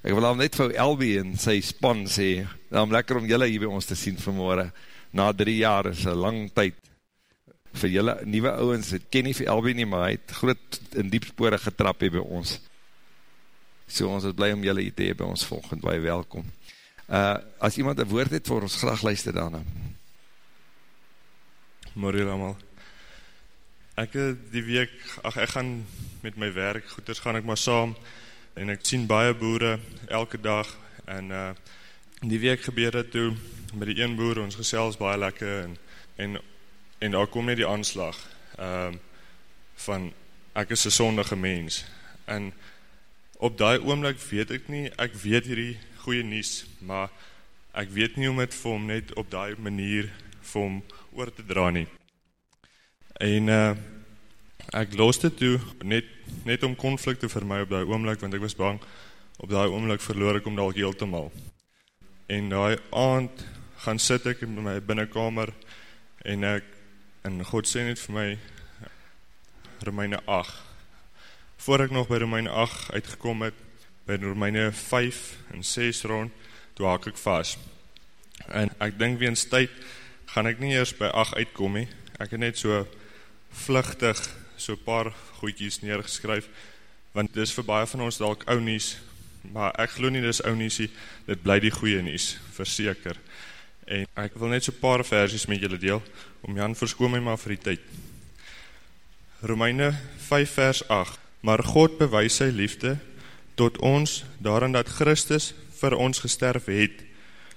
Ek wil al net vir Elby en sy span sê, nou lekker om julle hier by ons te sien vanmorgen, na drie jaar is een lang tyd, vir julle nieuwe ouwens, het ken nie vir Elby nie, maar hy het groot in diepspore getrap hier by ons. So ons is blij om julle hier te hee by ons volgend, baie welkom. Uh, as iemand een woord het, voor ons graag luister daarna. Morgen allemaal. Ek die week, ach ek gaan met my werk, goeders gaan ek maar saam, en ek sien baie boere, elke dag, en uh, die week gebeur het toe, met die een boer, ons gesels baie lekker, en, en, en daar kom net die aanslag, uh, van, ek is een sondige mens, en, op die oomlik weet ek nie, ek weet hierdie goeie nies, maar ek weet nie om het vir hom net op die manier vir hom oor te dra nie. En uh, ek los dit toe, net, net om conflict te vir my op die oomlik, want ek was bang, op die oomlik verloor ek om dalk heel te mal. En die aand gaan sit ek in my binnenkamer, en ek, en God sê net vir my, Romeine 8, voor ek nog by Romeine 8 uitgekom het, by Romeine 5 en 6 rond, toe haak ek vast. En ek denk weens tyd, gaan ek nie eers by 8 uitkom he. Ek het net so vluchtig, so paar goeikies neergeskryf, want dit is vir baie van ons dalk ou nies, maar ek geloof nie dit is ou niesie, dit bly die goeie nies, verseker. En ek wil net so paar versies met julle deel, om Jan verskoon my maar vir die tyd. Romeine 5 vers 8 maar God bewys sy liefde tot ons daarin dat Christus vir ons gesterf het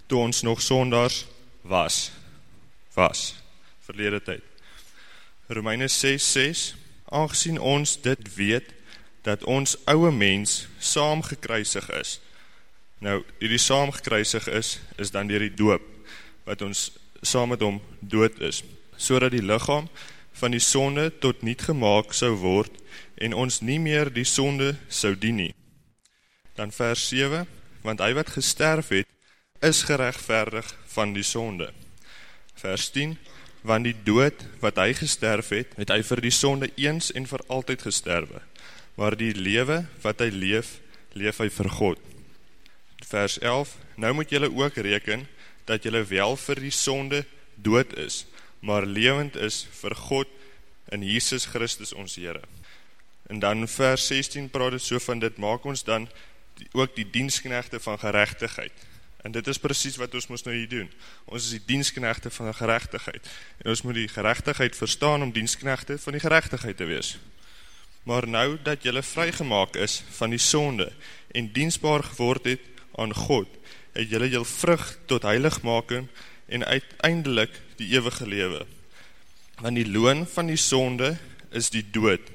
toe ons nog sondaars was. Was. Verlede tyd. Romeine 6:6 aangesien ons dit weet dat ons ouwe mens saam gekruisig is nou hierdie saam gekruisig is is dan deur die doop wat ons saam met hom dood is sodat die liggaam van die sonde tot niet gemaak sou word en ons nie meer die sonde sou dien nie. Dan vers 7, want hy wat gesterf het, is gerechtverdig van die sonde. Vers 10, want die dood wat hy gesterf het, het hy vir die sonde eens en vir altyd gesterwe. Maar die lewe wat hy leef, leef hy vir God. Vers 11, nou moet jylle ook reken, dat jylle wel vir die sonde dood is, maar levend is vir God in Jesus Christus ons Heere. En dan vers 16 praat het so van, dit maak ons dan die, ook die diensknechte van gerechtigheid. En dit is precies wat ons moest nou hier doen. Ons is die diensknechte van die gerechtigheid. En ons moet die gerechtigheid verstaan om diensknechte van die gerechtigheid te wees. Maar nou dat jylle vrygemaak is van die sonde en diensbaar geword het aan God, het jylle jylle vrug tot heiligmaking en uiteindelik die eeuwige lewe. Want die loon van die sonde is die dood,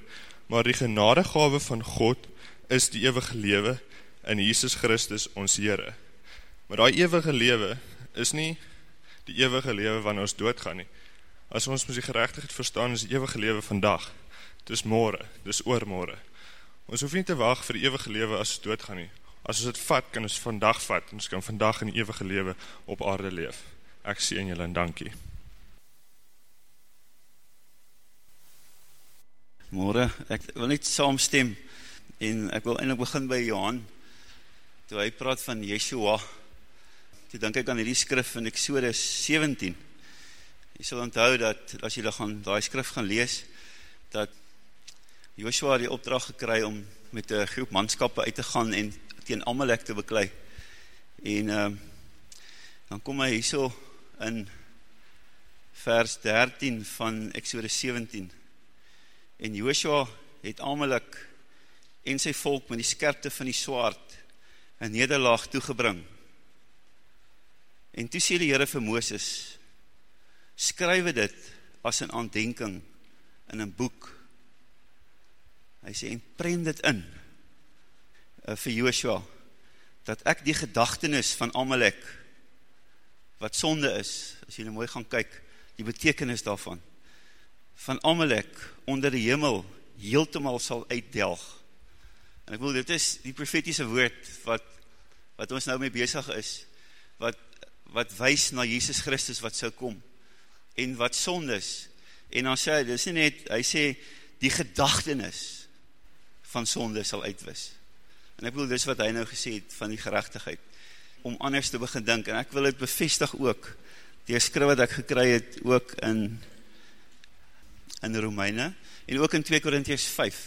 maar die genadegave van God is die eeuwige lewe in Jesus Christus ons Heere. Maar die eeuwige lewe is nie die eeuwige lewe wanneer ons doodgaan nie. As ons moet die gerechtigheid verstaan, is die eeuwige lewe vandag. Het is morgen, het is oormorgen. Ons hoef nie te wacht vir die eeuwige lewe as ons doodgaan nie. As ons het vat, kan ons vandag vat, ons kan vandag in die eeuwige lewe op aarde leef. Ek sê in julle en dankie. Morgen, ek wil net saamstem en ek wil eindelijk begin by Johan toe hy praat van Yeshua toe denk ek aan die skrif in Exodus 17 jy sal onthou dat as jy gaan, die skrif gaan lees dat Joshua die opdracht gekry om met die groep manskappe uit te gaan en teen Amalek te beklei. En uh, dan kom hy hier so in vers 13 van Exodus 17 En Joshua het Amalek en sy volk met die skerpte van die swaard een nederlaag toegebring. En toe sê die Heere vir Mooses, skrywe dit as een aandenking in een boek. Hy sê, en prent dit in uh, vir Joshua, dat ek die gedachtenis van Amalek, wat sonde is, as jy mooi gaan kyk, die betekenis daarvan, van Amalek onder die hemel heeltemal sal uitdelg. En ek wil, dit is die profetiese woord wat, wat ons nou mee bezig is, wat, wat wees na Jesus Christus wat sal kom, en wat sondes, en dan sê, dit is nie net, hy sê, die gedachtenis van sonde sal uitwis. En ek bedoel, dis wat hy nou gesê het van die gerechtigheid, om anders te begin dink, en ek wil het bevestig ook, die skrif wat ek gekry het, ook in, in Romeine, en ook in 2 Korinties 5,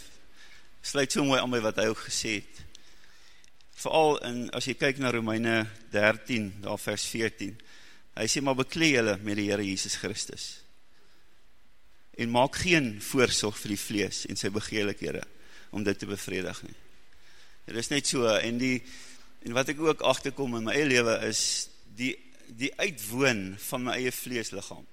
sluit so mooi aan my wat hy ook gesê het, vooral in, as jy kyk na Romeine 13, daar vers 14, hy sê, maar beklee julle met die Heere Jesus Christus, en maak geen voorzorg vir die vlees en sy begeerlikhede, om dit te bevredig nie. Dit is net so, en, die, en wat ek ook achterkom in my eie leven is, die, die uitwoon van my eie vleeslichaam.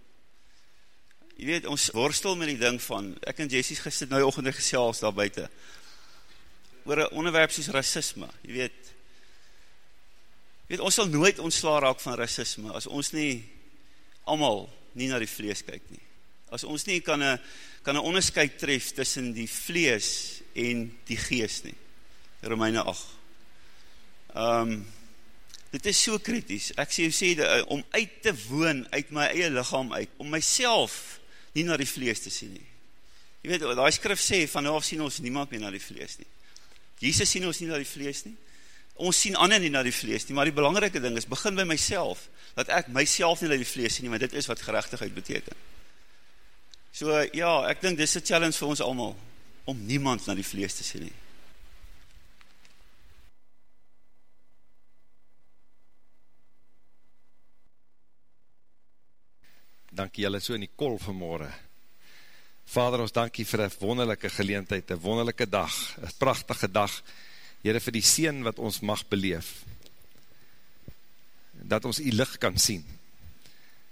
Je weet, ons worstel met die ding van, ek en Jessie gister nou ochende gesels daar buiten, oor een onderwerp soos racisme, je weet, je weet, ons sal nooit ontsla raak van racisme, as ons nie, allemaal, nie na die vlees kyk nie. As ons nie kan een, kan een onderscheid tref tussen die vlees en die geest nie. Romeine 8. Um, ehm, dit is so kritisch. Ek sê, sê de, eh, om uit te woon uit my eie lichaam uit, om myself nie na die vlees te sien nie. Je weet, die skrif sê, van nou af sien ons niemand meer na die vlees nie. Jesus sien ons nie na die vlees nie. Ons sien ander nie na die vlees nie, maar die belangrike ding is, begin by myself, dat ek myself nie na die vlees sien nie, maar dit is wat gerechtigheid beteken. So, ja, ek dink, dit is een challenge vir ons allemaal, om niemand na die vlees te sien nie. Dankie julle so in die kol vanmorgen. Vader, ons dankie vir een wonderlijke geleentheid, een wonderlijke dag, een prachtige dag, Heere, vir die sien wat ons mag beleef, dat ons die licht kan sien,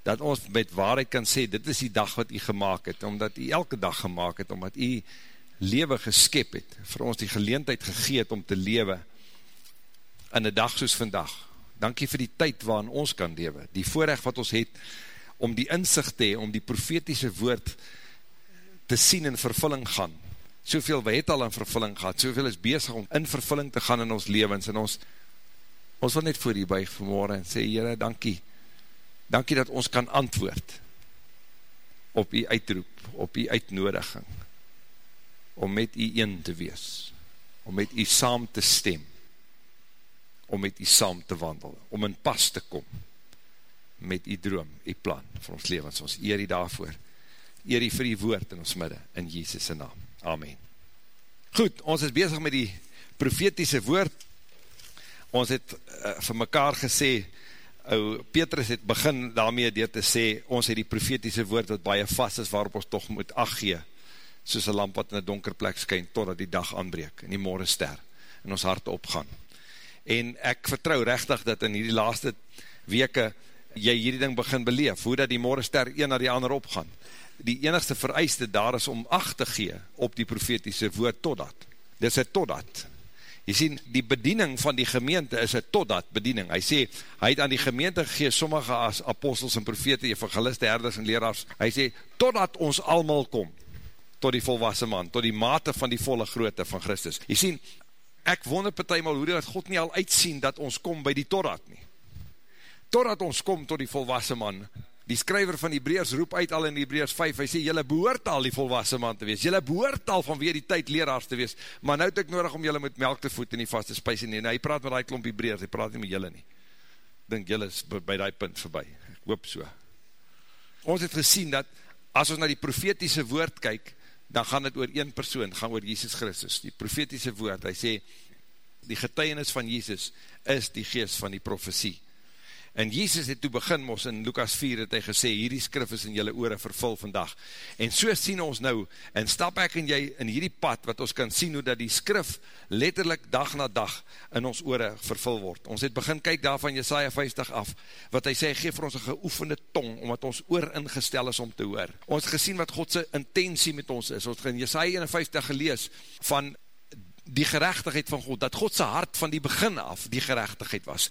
dat ons met waarheid kan sê, dit is die dag wat u gemaakt het, omdat u elke dag gemaakt het, omdat u lewe geskep het, vir ons die geleentheid gegeet om te lewe in een dag soos vandag. Dankie vir die tyd waarin ons kan lewe, die voorrecht wat ons het, om die inzicht te om die profetiese woord te sien in vervulling gaan. Soveel wat het al in vervulling gehad, soveel is bezig om in vervulling te gaan in ons levens, en ons, ons wil net voor die buig vanmorgen en sê, Heere, dankie, dankie dat ons kan antwoord op die uitroep, op die uitnodiging, om met u een te wees, om met u saam te stem, om met u saam te wandel, om in pas te kom, met u droom, u plan, vir ons levens, ons eer u daarvoor, eer u vir u woord in ons midde, in Jesus' naam, Amen. Goed, ons is bezig met die profetiese woord, ons het uh, vir mekaar gesê, ou Petrus het begin daarmee deur te sê, ons het die profetiese woord wat baie vast is, waarop ons toch moet achtgee, soos een lamp wat in een donker plek skyn, totdat die dag aanbreek, en die morgen ster, en ons hart opgaan. En ek vertrou rechtig dat in die laaste weke, jy hierdie ding begin beleef, hoe dat die morgen ster een na die ander opgaan. Die enigste vereiste daar is om acht te gee op die profetiese woord totdat. Dit is het totdat. Jy sien, die bediening van die gemeente is het totdat bediening. Hy sê, hy het aan die gemeente gegee, sommige as apostels en profete, evangeliste, herders en leraars, hy sê, totdat ons allemaal kom, tot die volwassen man, tot die mate van die volle grootte van Christus. Jy sien, ek wonder partijmal hoe dat God nie al uitsien, dat ons kom by die totdat nie. Totdat ons kom tot die volwassen man, Die skryver van Hebreërs roep uit al in Hebreërs 5, hy sê, jylle behoort al die volwassen man te wees, jylle behoort al vanweer die tyd leraars te wees, maar nou het ek nodig om jylle met melk te voed en die vaste spijs nie, nou, hy praat met die klomp Hebreërs, hy praat nie met jylle nie, dink jylle is by die punt voorbij, ek hoop so. Ons het gesien dat, as ons na die profetiese woord kyk, dan gaan het oor een persoon, gaan oor Jesus Christus, die profetiese woord, hy sê, die getuienis van Jesus is die geest van die profesie, En Jesus het toe begin mos in Lukas 4 het hy gesê, hierdie skrif is in jylle oore vervul vandag. En so sien ons nou, en stap ek en jy in hierdie pad, wat ons kan sien hoe dat die skrif letterlijk dag na dag in ons oore vervul word. Ons het begin kyk daar van Jesaja 50 af, wat hy sê, geef vir ons een geoefende tong, omdat ons oor ingestel is om te hoor. Ons gesien wat Godse intentie met ons is. Ons het in Jesaja 51 gelees van die gerechtigheid van God, dat Godse hart van die begin af die gerechtigheid was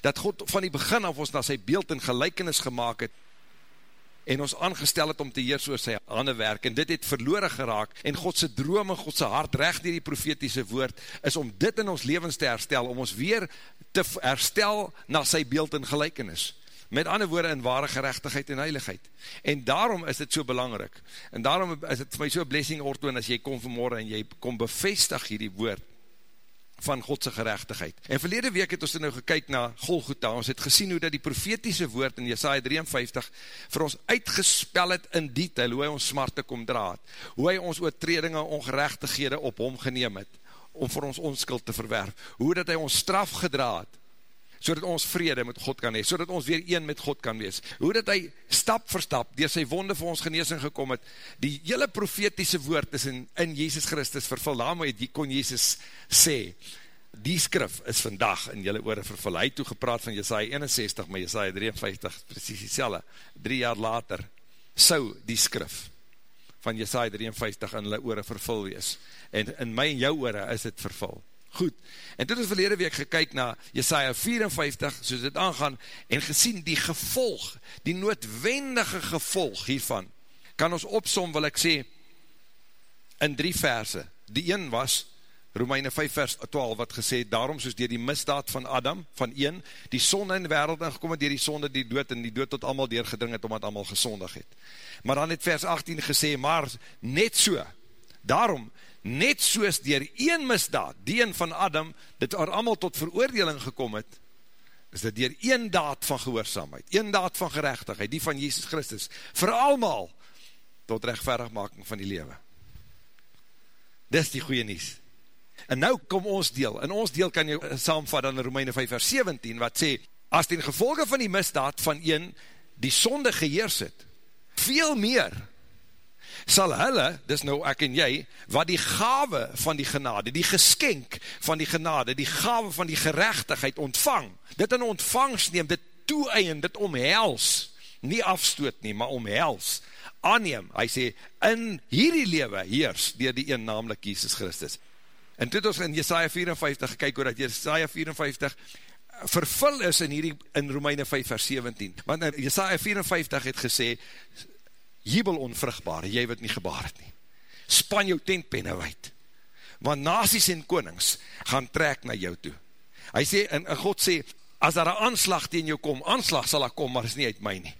dat God van die begin af ons na sy beeld en gelijkenis gemaakt het, en ons aangestel het om te heers oor sy handen werk, en dit het verloren geraak, en Godse droom en Godse hart, recht die profetiese woord, is om dit in ons levens te herstel, om ons weer te herstel na sy beeld en gelijkenis, met ander woorde in ware gerechtigheid en heiligheid, en daarom is dit so belangrijk, en daarom is dit vir my so blessing ortoon, as jy kom vanmorgen, en jy kom bevestig hierdie woord, van Godse gerechtigheid. En verlede week het ons nou gekyk na Golgotha, ons het gesien hoe dat die profetiese woord in Jesaja 53 vir ons uitgespel het in detail, hoe hy ons smarte kom draad, hoe hy ons oortredinge ongerechtighede op hom geneem het, om vir ons onskuld te verwerf, hoe dat hy ons straf gedraad, so dat ons vrede met God kan hee, so dat ons weer een met God kan wees, hoe dat hy stap vir stap, dier sy wonde vir ons geneesing gekom het, die hele profetiese woord is in, in Jezus Christus vervul, daarom het, kon Jezus sê, die skrif is vandag in jylle oore vervul, hy toe gepraat van Jesaja 61, maar Jesaja 53, precies die selle, drie jaar later, sou die skrif van Jesaja 53 in jylle oore vervul wees, en in my en jou oore is het vervul, Goed, en toen is verlede week gekyk na Jesaja 54, soos dit aangaan, en gesien die gevolg, die noodwendige gevolg hiervan, kan ons opsom, wil ek sê, in drie verse. Die een was, Romeine 5 vers 12, wat gesê, daarom soos dier die misdaad van Adam, van een, die sonde in die wereld ingekom het, dier die sonde die dood, en die dood tot allemaal deurgedring het, omdat allemaal gesondig het. Maar dan het vers 18 gesê, maar net so, daarom, net soos dier een misdaad, die een van Adam, dit er allemaal tot veroordeling gekom het, is dit dier een daad van gehoorzaamheid, een daad van gerechtigheid, die van Jesus Christus, vir allemaal tot rechtverigmaking van die lewe. Dis die goeie nies. En nou kom ons deel, en ons deel kan jy saamvat in Romeine 5 vers 17, wat sê, as ten gevolge van die misdaad van een die sonde geheers het, veel meer, sal hulle, dis nou ek en jy, wat die gave van die genade, die geskenk van die genade, die gave van die gerechtigheid ontvang, dit in ontvangst neem, dit toeëien, dit omhels, nie afstoot nie, maar omhels, aanneem, hy sê, in hierdie lewe heers, dier die een namelijk Jesus Christus. En toe het ons in Jesaja 54 gekyk, hoe dat Jesaja 54 vervul is in hierdie, in Romeine 5 vers 17, want Jesaja 54 het gesê, jubel onvruchtbare, jy wat nie gebaar het nie. Span jou tentpenne wijd, want nasies en konings gaan trek na jou toe. Hy sê, en, en God sê, as daar een aanslag tegen jou kom, aanslag sal daar kom, maar is nie uit my nie.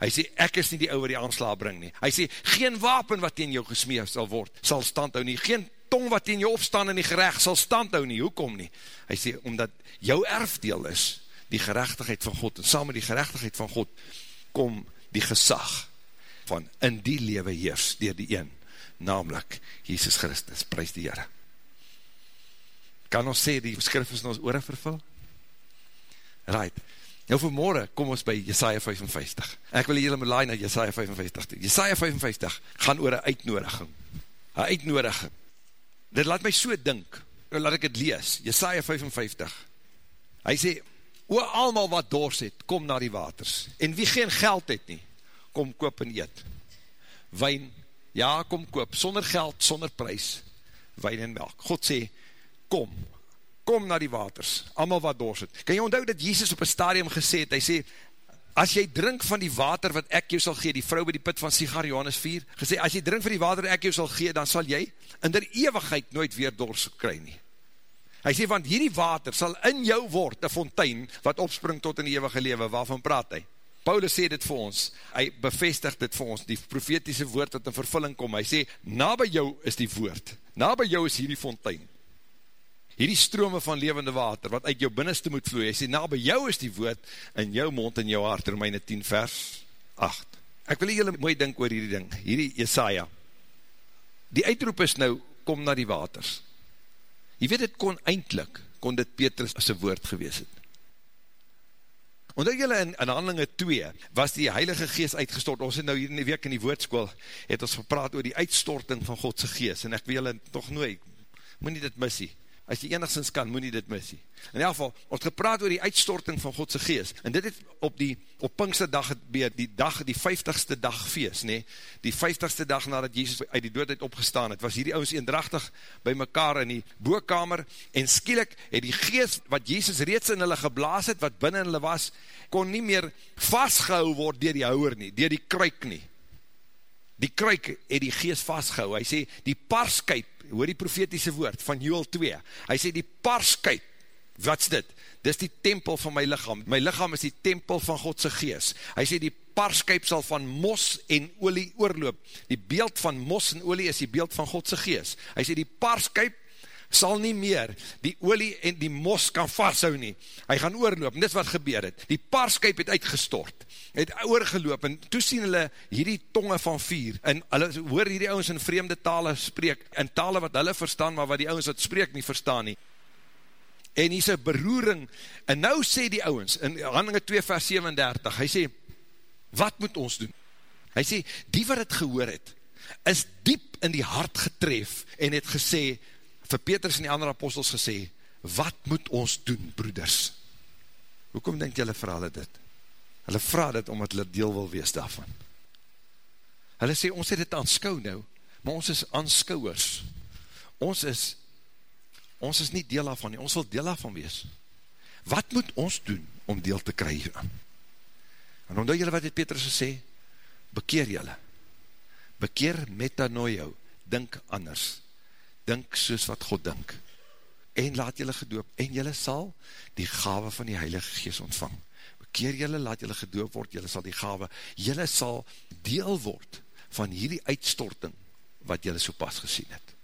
Hy sê, ek is nie die ouwe die aanslag bring nie. Hy sê, geen wapen wat tegen jou gesmeef sal word, sal stand hou nie. Geen tong wat tegen jou opstaan in die gerecht sal stand hou nie. Hoekom nie? Hy sê, omdat jou erfdeel is, die gerechtigheid van God, en saam met die gerechtigheid van God, kom die gesag, van in die lewe heers dier die een, namelijk Jesus Christus, prijs die Heere. Kan ons sê die skrif is in ons oore vervul? Right. Nou vanmorgen kom ons by Jesaja 55. Ek wil julle laai na Jesaja 55 toe. Jesaja 55 gaan oor een uitnodiging. Een uitnodiging. Dit laat my so dink, nou laat ek het lees, Jesaja 55. Hy sê, o almal wat dors het, kom na die waters. En wie geen geld het nie, kom koop en eet. Wijn, ja, kom koop, sonder geld, sonder prijs, wijn en melk. God sê, kom, kom na die waters, allemaal wat doors het. Kan jy onthou dat Jesus op een stadium gesê het, hy sê, as jy drink van die water wat ek jou sal gee, die vrou by die put van Sigar Johannes 4, gesê, as jy drink van die water wat ek jou sal gee, dan sal jy in der eeuwigheid nooit weer doors kry nie. Hy sê, want hierdie water sal in jou word, een fontein, wat opspring tot in die eeuwige lewe, waarvan praat hy? Paulus sê dit vir ons, hy bevestig dit vir ons, die profetiese woord wat in vervulling kom, hy sê, na by jou is die woord, na by jou is hierdie fontein, hierdie strome van levende water, wat uit jou binnenste moet vloe, hy sê, na by jou is die woord, in jou mond en jou hart, Romeine 10 vers 8. Ek wil julle mooi dink oor hierdie ding, hierdie Jesaja, die uitroep is nou, kom na die waters, jy weet het kon eindelijk, kon dit Petrus as een woord gewees het, Omdat julle in, in handelinge 2 was die heilige geest uitgestort, ons het nou hier in die week in die woordskool, het ons gepraat oor die uitstorting van Godse geest, en ek wil julle toch nooit, moet nie dit missie, as jy enigszins kan, moet nie dit missie. In die geval, ons gepraat oor die uitstorting van Godse geest, en dit het op die, op Pinkste dag het beer, die dag, die 50ste dag feest, nee, die 50ste dag nadat Jezus uit die doodheid opgestaan het, was hierdie ouds eendrachtig by mekaar in die boekkamer, en skielik het die geest, wat Jezus reeds in hulle geblaas het, wat binnen hulle was, kon nie meer vastgehou word dier die houwer nie, dier die kruik nie. Die kruik het die geest vastgehou, hy sê, die parskuip, hoor die profetiese woord van Joel 2, hy sê die parskuip, wat is dit? Dit is die tempel van my lichaam, my lichaam is die tempel van Godse gees, hy sê die parskuip sal van mos en olie oorloop, die beeld van mos en olie is die beeld van Godse gees, hy sê die parskuip sal nie meer die olie en die mos kan vasthou nie. Hy gaan oorloop, en dit wat gebeur het. Die paarskuip het uitgestort, het oorgeloop, en toe sien hulle hierdie tonge van vier, en hulle hoor hierdie ouwens in vreemde tale spreek, in tale wat hulle verstaan, maar wat die ouwens wat spreek nie verstaan nie. En hier is een beroering, en nou sê die ouwens, in handelingen 2 vers 37, hy sê, wat moet ons doen? Hy sê, die wat het gehoor het, is diep in die hart getref, en het gesê, vir Petrus en die andere apostels gesê, wat moet ons doen, broeders? Hoekom denk julle vir hulle dit? Hulle vraag dit omdat hulle deel wil wees daarvan. Hulle sê, ons het dit aanskou nou, maar ons is aanskouwers. Ons is, ons is nie deel daarvan nie, ons wil deel daarvan wees. Wat moet ons doen om deel te kry hieraan? En omdat julle wat het Petrus gesê, bekeer julle. Bekeer metanoio, dink anders dink soos wat God dink, en laat julle gedoop, en julle sal die gave van die Heilige Gees ontvang. Bekeer julle, laat julle gedoop word, julle sal die gave, julle sal deel word van hierdie uitstorting, wat julle so pas gesien het.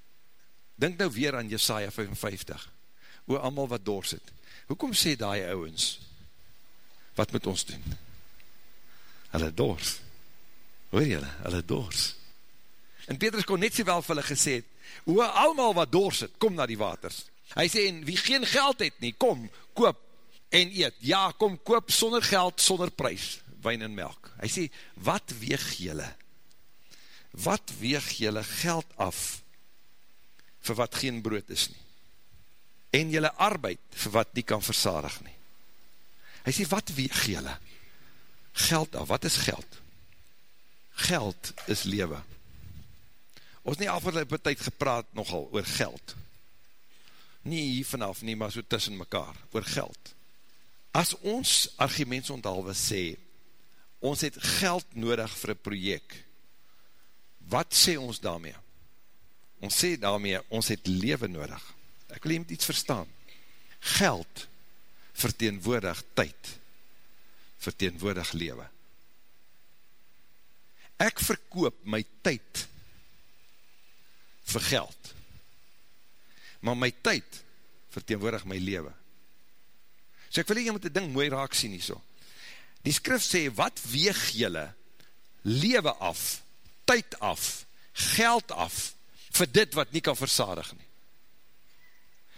Dink nou weer aan Jesaja 55, hoe allemaal wat doors het. Hoekom sê die ouwens, wat moet ons doen? Hulle doors. Hoor julle, hulle doors. En Petrus kon net so wel vir hulle gesê het, hoe allemaal wat doors het, kom na die waters. Hy sê, en wie geen geld het nie, kom, koop en eet. Ja, kom, koop sonder geld, sonder prijs, wijn en melk. Hy sê, wat weeg jylle? Wat weeg jylle geld af vir wat geen brood is nie? En jylle arbeid vir wat nie kan versadig nie? Hy sê, wat weeg jylle? Geld af, wat is geld? Geld is lewe ons nie afgelopen tyd gepraat nogal oor geld. Nie hier vanaf nie, maar so tussen mekaar, oor geld. As ons arguments onthalwe sê, ons het geld nodig vir een project, wat sê ons daarmee? Ons sê daarmee, ons het leven nodig. Ek wil iemand iets verstaan. Geld verteenwoordig tyd, verteenwoordig lewe. Ek verkoop my tyd vir geld. Maar my tyd verteenwoordig my leven. So ek wil jy met die ding mooi raak sien nie so. Die skrif sê, wat weeg jylle leven af, tyd af, geld af, vir dit wat nie kan versadig nie.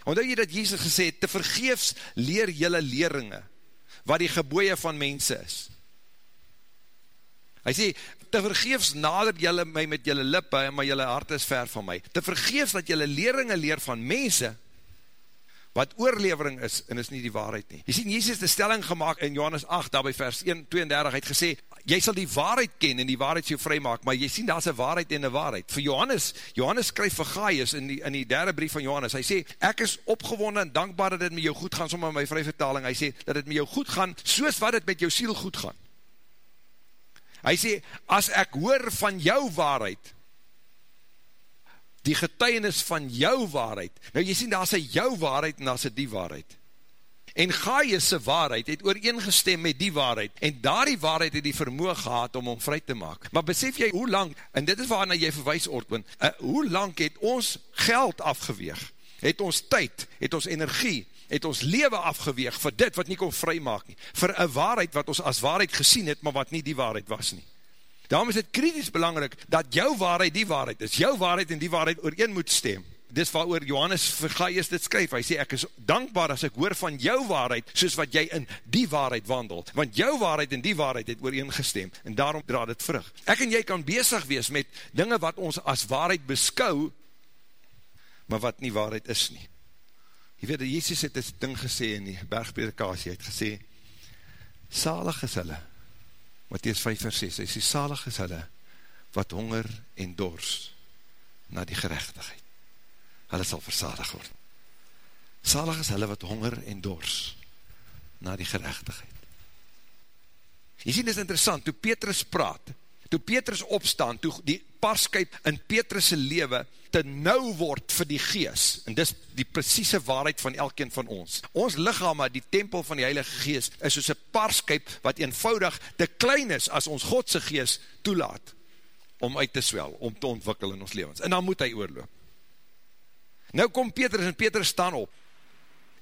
Omdat jy dat Jezus gesê te vergeefs leer jylle leringe, wat die geboeie van mense is. Hy sê, te vergeefs nader jylle my met jylle lippe, maar jylle hart is ver van my. Te vergeefs dat jylle leringe leer van mense, wat oorlevering is, en is nie die waarheid nie. Jy sê, Jezus het die stelling gemaakt in Johannes 8, daarby vers 1, 32, het gesê, jy sal die waarheid ken, en die waarheid sal vry maak, maar jy sê, daar is een waarheid en een waarheid. Voor Johannes, Johannes skryf vir Gaius, in die, in die derde brief van Johannes, hy sê, ek is opgewonnen en dankbaar dat het met jou goed gaan, sommer my vryvertaling, hy sê, dat het met jou goed gaan, soos wat het met jou siel goed gaan. Hy sê, as ek hoor van jou waarheid, die getuienis van jou waarheid, nou jy sê, daar is jou waarheid en daar is die waarheid. En Gaius' waarheid het ooreengestem met die waarheid, en daar die waarheid het die vermoe gehad om om vry te maak. Maar besef jy, hoe lang, en dit is waarna jy verwijs, Ortwin, uh, hoe lang het ons geld afgeweeg? Het ons tyd, het ons energie, het ons leven afgeweeg vir dit wat nie kon vry maak nie, vir een waarheid wat ons as waarheid gesien het, maar wat nie die waarheid was nie. Daarom is het kritisch belangrijk, dat jou waarheid die waarheid is, jou waarheid en die waarheid ooreen moet stem. Dis waar oor Johannes Vergaaies dit skryf, hy sê, ek is dankbaar as ek hoor van jou waarheid, soos wat jy in die waarheid wandel, want jou waarheid en die waarheid het ooreen gestem, en daarom draad het vrug. Ek en jy kan bezig wees met dinge wat ons as waarheid beskou, maar wat nie waarheid is nie. Jy weet, Jezus het dit ding gesê in die bergpredikasie, hy het gesê, salig is hulle, Matthäus 5 vers 6, hy sê, salig is hulle, wat honger en dors, na die gerechtigheid. Hulle sal versadig word. Salig is hulle, wat honger en dors, na die gerechtigheid. Jy sê, dit is interessant, toe Petrus praat, toe Petrus opstaan, toe die parskuip in Petrus' lewe te nou word vir die gees, en dis die precieze waarheid van elkeen van ons. Ons lichaam, die tempel van die heilige gees, is soos een parskuip wat eenvoudig te klein is as ons Godse gees toelaat om uit te swel, om te ontwikkel in ons levens. En dan moet hy oorloop. Nou kom Petrus en Petrus staan op.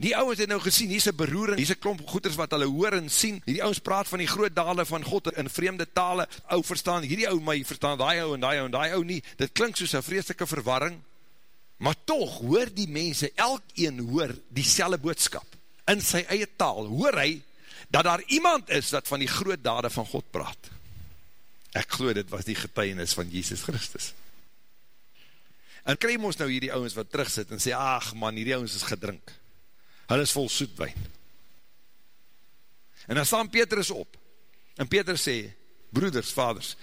Die ouwens het nou gesien, hier is een beroering, hier is een klomp goeders wat hulle hoor en sien, die ouwens praat van die groot dale van God in vreemde tale, ou verstaan, hierdie ou my verstaan, die ou en die ou en die ou nie, dit klink soos een vreselike verwarring, maar toch hoor die mense, elk een hoor die selle boodskap, in sy eie taal, hoor hy, dat daar iemand is dat van die groot dade van God praat. Ek geloof dit was die getuienis van Jesus Christus. En kry ons nou hierdie ouwens wat terugsit en sê, ach man, hierdie ouwens is gedrink hulle is vol soetwijn. En dan staan Petrus op, en Petrus sê, broeders, vaders,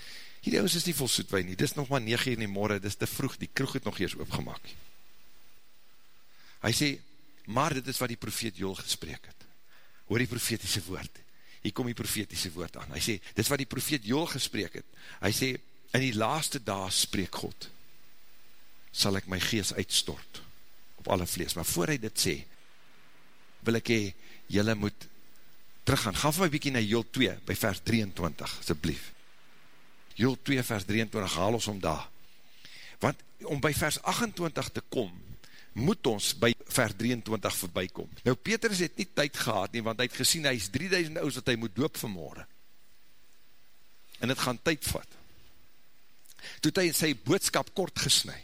hierdie ons is nie vol soetwijn nie, dit is nog maar 9 uur in die morgen, dit is te vroeg, die kroeg het nog eers oopgemaak. Hy sê, maar dit is wat die profeet Joel gesprek het. Hoor die profetiese woord, hier kom die profetiese woord aan. Hy sê, dit is wat die profeet Joel gesprek het. Hy sê, in die laaste dag spreek God, sal ek my gees uitstort, op alle vlees. Maar voor hy dit sê, wil ek hee, jylle moet teruggaan. Ga vir my bykie na Joel 2, by vers 23, asjeblief. Joel 2, vers 23, haal ons om daar. Want om by vers 28 te kom, moet ons by vers 23 voorbij kom. Nou, Petrus het nie tyd gehad nie, want hy het gesien, hy is 3000 oud, dat hy moet doop vanmorgen. En het gaan tyd vat. Toe hy sy boodskap kort gesnui.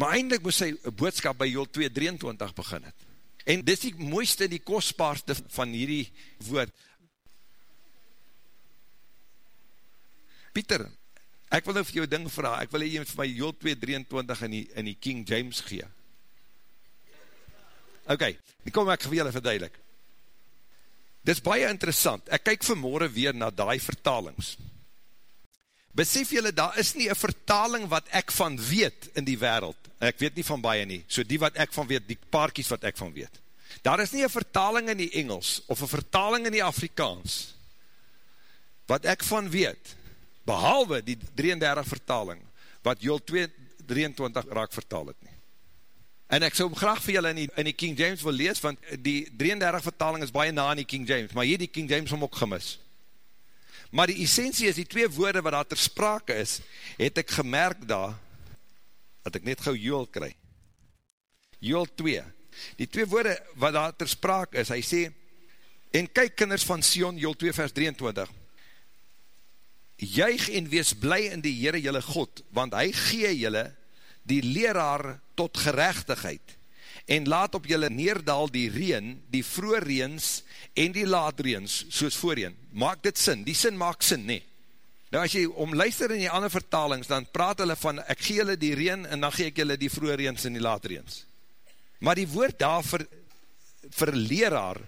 Maar eindelijk moest sy boodskap by Joel 2, 23 begin het. En dis die mooiste en die kostbaarste van hierdie woord. Pieter, ek wil nou vir jou ding vraag, ek wil hier vir my Joel 223 in in die King James gee. Ok, die kom ek vir julle verduidelik. Dis baie interessant, ek kyk vanmorgen weer na die vertalings. Besef julle, daar is nie een vertaling wat ek van weet in die wereld, ek weet nie van baie nie, so die wat ek van weet, die paarkies wat ek van weet. Daar is nie een vertaling in die Engels, of een vertaling in die Afrikaans, wat ek van weet, behalwe die 33 vertaling, wat Joel 223 raak vertaal het nie. En ek sou graag vir julle in die, in die King James wil lees, want die 33 vertaling is baie na in die King James, maar hier die King James om ook gemis. Maar die essentie is, die twee woorde wat daar ter sprake is, het ek gemerk daar, dat ek net gauw Joel kry. Joel 2. Die twee woorde wat daar ter sprake is, hy sê, en kyk kinders van Sion, Joel 2 vers 23, Juig en wees bly in die Heere jylle God, want hy gee jylle die leraar tot gerechtigheid, en laat op jylle neerdal die reen, die vroeg reens, en die laat reens, soos voorheen. Maak dit sin? Die sin maak sin, nee. Nou as jy omluister in die ander vertalings, dan praat hulle van, ek gee hulle die reen, en dan gee ek hulle die vroeg reens en die laat reens. Maar die woord daar vir, vir leraar,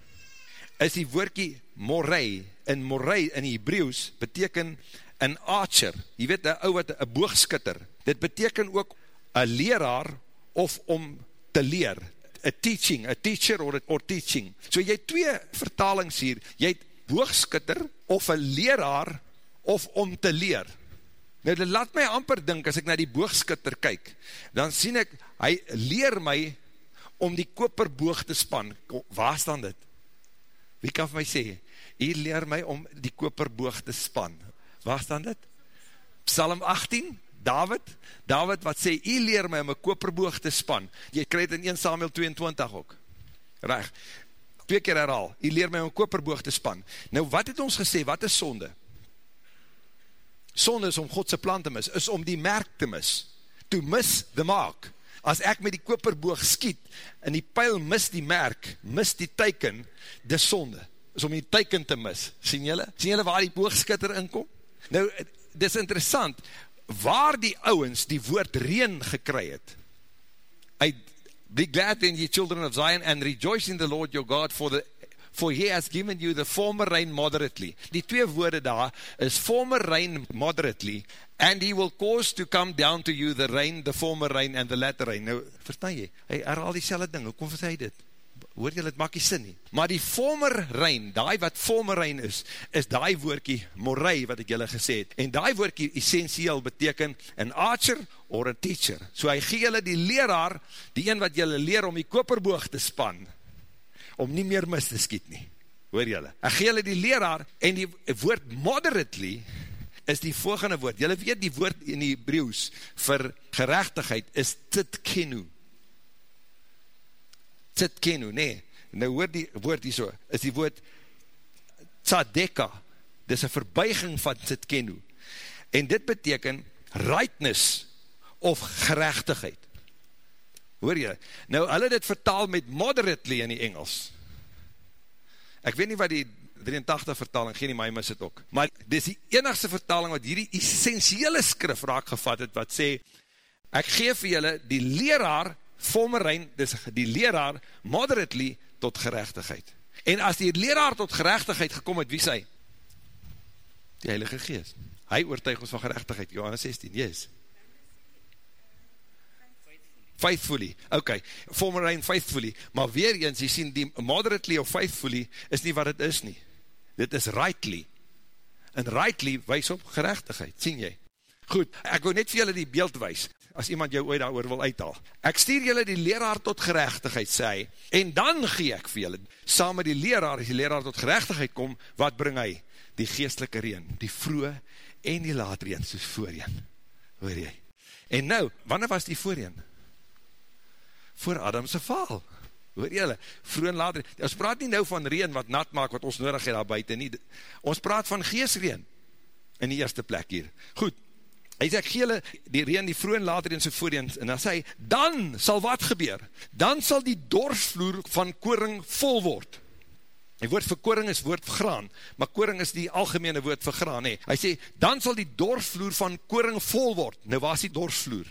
is die woordkie morei, en morei in Hebrews, beteken een archer, jy weet, een ou wat, een boogskitter, dit beteken ook een leraar, of om te leer, a teaching, a teacher or, or teaching, so jy het twee vertalings hier, jy het boogskitter, of een leraar, of om te leer. Nou, dit laat my amper dink, as ek na die boogskitter kyk, dan sien ek, hy leer my, om die koperboog te span. Waar staan dit? Wie kan vir my sê? Hy leer my om die koperboog te span. Waar staan dit? Psalm 18, David, David wat sê, hy leer my om een koperboog te span. Jy krijg in 1 Samuel 22 ook. Reg, twee keer herhaal, hy leer my om koperboog te span. Nou wat het ons gesê, wat is sonde? Sonde is om Godse plan te mis, is om die merk te mis. To miss the mark. As ek met die koperboog skiet, en die pijl mis die merk, mis die teiken, dis sonde. Is om die teiken te mis. Sien jylle? Sien jylle waar die boogskitter inkom? Nou, dis interessant, waar die ouwens die woord reen gekry het, be glad in ye children of Zion and rejoice in the Lord your God for the for he has given you the former rain moderately. Die twee woorde daar is former rain moderately and he will cause to come down to you the rain, the former rain and the latter rain. Nou, verstaan jy? Hy herhaal die selle ding, hoe kom verstaan jy dit? Hoor jy, het maak nie sin nie. Maar die former rain, die wat former rain is, is die woordkie morei wat ek julle gesê het. En die woordkie essentieel beteken an archer or a teacher. So hy gee julle die leraar, die een wat julle leer om die koperboog te span, om nie meer mis te skiet nie. Hoor julle? Hy gee julle die leraar, en die woord moderately, is die volgende woord. Julle weet die woord in die Hebrews vir gerechtigheid is titkenu. Tsitkenu, nee, nou hoor die woord hier so, is die woord Tzadeka, dit is een verbuiging van Tsitkenu, en dit beteken rightness of gerechtigheid. Hoor jy? Nou, hulle dit vertaal met moderately in die Engels. Ek weet nie wat die 83 vertaling, geen nie my mis het ook. Maar dit is die enigste vertaling wat hierdie essentiële skrif raak gevat het, wat sê, ek geef vir julle die leraar, volmerijn, dis die leraar, moderately, tot gerechtigheid. En as die leraar tot gerechtigheid gekom het, wie sê? Die Heilige Geest. Hy oortuig ons van gerechtigheid, Johannes 16, yes. Faithfully, ok, volmerijn faithfully, maar weer eens, jy sien, die moderately of faithfully, is nie wat het is nie. Dit is rightly. En rightly wees op gerechtigheid, sien jy? Goed, ek wil net vir julle die beeld wees, as iemand jou ooit daar wil uithaal. Ek stuur julle die leraar tot gerechtigheid, sê hy, en dan gee ek vir julle, saam met die leraar, as die leraar tot gerechtigheid kom, wat bring hy? Die geestelike reen, die vroege en die laat reen, soos voorheen. Hoor jy? En nou, wanneer was die voorheen? Voor Adamse val. Hoor jylle, vroeg en later, ons praat nie nou van reen wat nat maak, wat ons nodig het daar buiten nie, ons praat van geesreen, in die eerste plek hier. Goed, hy sê, ek gee jylle die reen, die vroeg en later en so voorheen, en dan sê hy, dan sal wat gebeur? Dan sal die dorsvloer van koring vol word. Die woord vir koring is woord vir graan, maar koring is die algemene woord vir graan. Nee. Hy sê, dan sal die dorsvloer van koring vol word. Nou waar is die dorsvloer?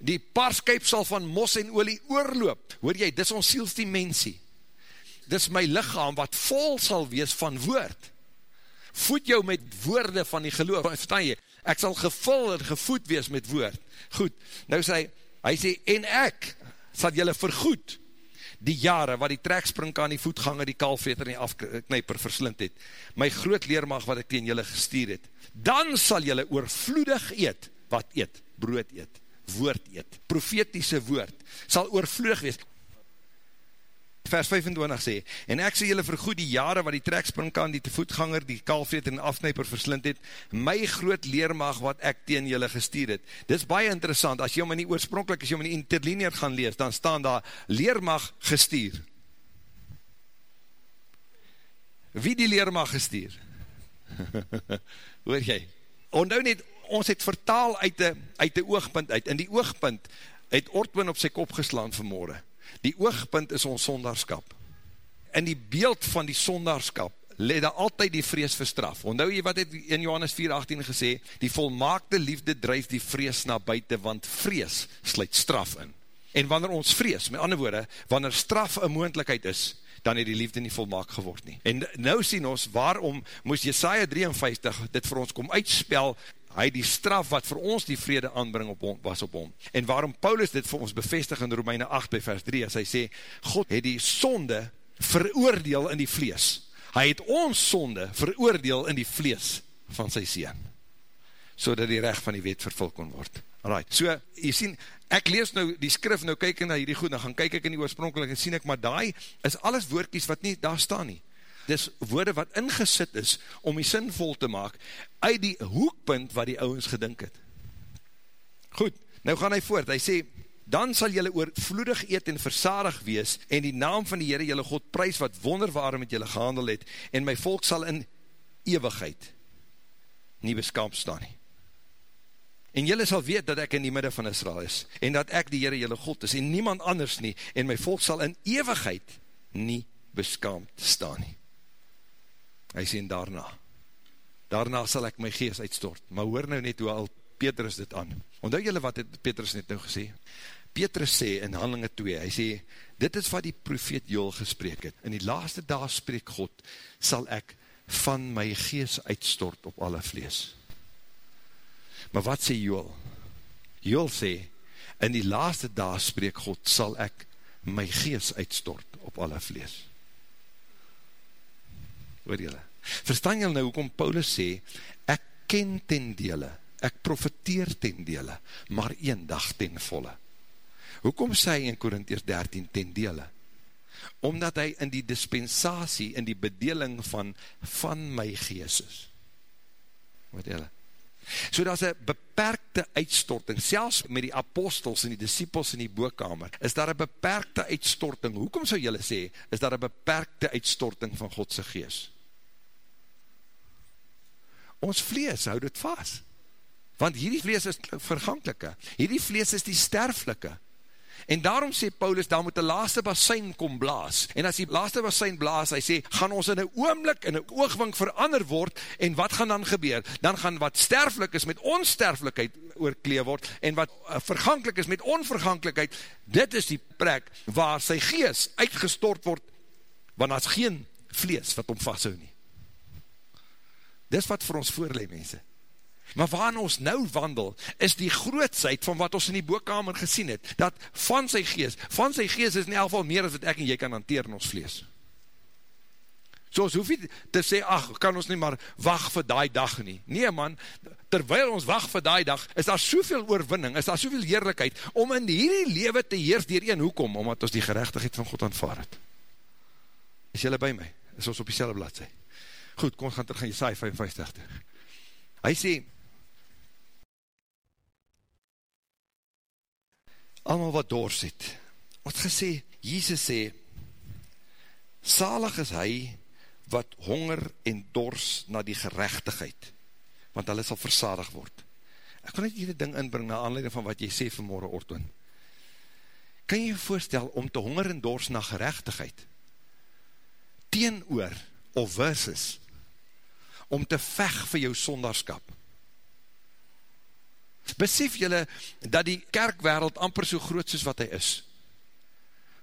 die paarskuip sal van mos en olie oorloop, hoor jy, dis ons sielsdimensie, dis my lichaam wat vol sal wees van woord, voed jou met woorde van die geloof, verstaan jy, ek sal gevul en gevoed wees met woord, goed, nou sê, hy sê, en ek sal jylle vergoed, die jare wat die trekspring aan die voetganger, die kalfveter en die afknijper verslind het, my groot leermag wat ek teen jylle gestuur het, dan sal jylle oorvloedig eet, wat eet, brood eet, woord eet, profetiese woord, sal oorvloedig wees. Vers 25 sê, en ek sê julle vergoed die jare wat die trekspringkan, die voetganger, die kalfreet en afsnijper verslind het, my groot leermag wat ek teen julle gestuur het. Dit is baie interessant, as jy om in die oorspronkelijk, as jy om in die interlineer gaan lees, dan staan daar leermag gestuur. Wie die leermag gestuur? Hoor jy? Onthou net, ons het vertaal uit die, uit die oogpunt uit, en die oogpunt het Ortwin op sy kop geslaan vanmorgen. Die oogpunt is ons sondarskap. In die beeld van die sondarskap, let daar altyd die vrees vir straf. Onthou jy wat het in Johannes 4,18 gesê, die volmaakte liefde drijf die vrees na buiten, want vrees sluit straf in. En wanneer ons vrees, met ander woorde, wanneer straf een moendlikheid is, dan het die liefde nie volmaak geword nie. En nou sien ons, waarom moes Jesaja 53 dit vir ons kom uitspel, hy die straf wat vir ons die vrede aanbring op hom, was op hom. En waarom Paulus dit vir ons bevestig in Romeine 8 by vers 3, as hy sê, God het die sonde veroordeel in die vlees. Hy het ons sonde veroordeel in die vlees van sy sien, so dat die recht van die wet vervul kon word. Right. So, jy sien, ek lees nou die skrif, nou kyk ek na hierdie goed, nou gaan kyk ek in die oorspronkelijk, en sien ek, maar daai is alles woordkies wat nie daar staan nie dis woorde wat ingesit is, om die sin vol te maak, uit die hoekpunt wat die ouwens gedink het. Goed, nou gaan hy voort, hy sê, dan sal jylle oorvloedig eet en versadig wees, en die naam van die Heere jylle God prijs, wat wonderware met jylle gehandel het, en my volk sal in eeuwigheid nie beskaamd staan nie. En jylle sal weet dat ek in die midde van Israel is, en dat ek die Heere jylle God is, en niemand anders nie, en my volk sal in eeuwigheid nie beskaamd staan nie. Hy sê daarna, daarna sal ek my geest uitstort, maar hoor nou net hoe al Petrus dit aan. Onthou julle wat het Petrus net nou gesê? Petrus sê in handelinge 2, hy sê, dit is wat die profeet Joel gesprek het, in die laaste dag spreek God, sal ek van my geest uitstort op alle vlees. Maar wat sê Joel? Joel sê, in die laaste dag spreek God, sal ek my geest uitstort op alle vlees oor julle. Verstaan julle nou hoekom Paulus sê, ek ken ten dele, ek profiteer ten dele, maar een dag ten volle. Hoekom sê hy in Korinties 13 ten dele? Omdat hy in die dispensatie, in die bedeling van, van my gees is. Wat julle? So daar is een beperkte uitstorting, selfs met die apostels en die disciples in die boekkamer, is daar een beperkte uitstorting, hoekom zou jylle sê, is daar een beperkte uitstorting van Godse gees? Ons vlees houd het vast, want hierdie vlees is verganklike, hierdie vlees is die sterflike, En daarom sê Paulus, daar moet die laaste basijn kom blaas. En as die laaste basijn blaas, hy sê, gaan ons in een oomlik, in een oogwink verander word, en wat gaan dan gebeur? Dan gaan wat sterflik is met onsterflikheid oorklee word, en wat uh, verganklik is met onverganklikheid, dit is die plek waar sy gees uitgestort word, want as geen vlees wat om vasthou nie. Dis wat vir ons voorlee, mense. Maar waar ons nou wandel, is die grootsheid van wat ons in die boekkamer gesien het, dat van sy geest, van sy geest is in elk geval meer as wat ek en jy kan hanteer in ons vlees. So ons hoef nie te sê, ach, kan ons nie maar wacht vir die dag nie. Nee man, terwyl ons wacht vir die dag, is daar soveel oorwinning, is daar soveel heerlijkheid, om in hierdie lewe te heers dier een hoekom, omdat ons die gerechtigheid van God aanvaar het. Is jylle by my? Is ons op die selle blad sê? Goed, kom ons gaan terug in Jesaja 55. Hy sê, allemaal wat dors het. Wat gesê, Jesus sê, salig is hy wat honger en dors na die gerechtigheid, want hulle sal versadig word. Ek kan net hierdie ding inbring na aanleiding van wat jy sê vanmorgen, Ortoon. Kan jy voorstel om te honger en dors na gerechtigheid, teen oor of versus, om te vech vir jou sondarskap, besef jylle dat die kerkwereld amper so groot soos wat hy is.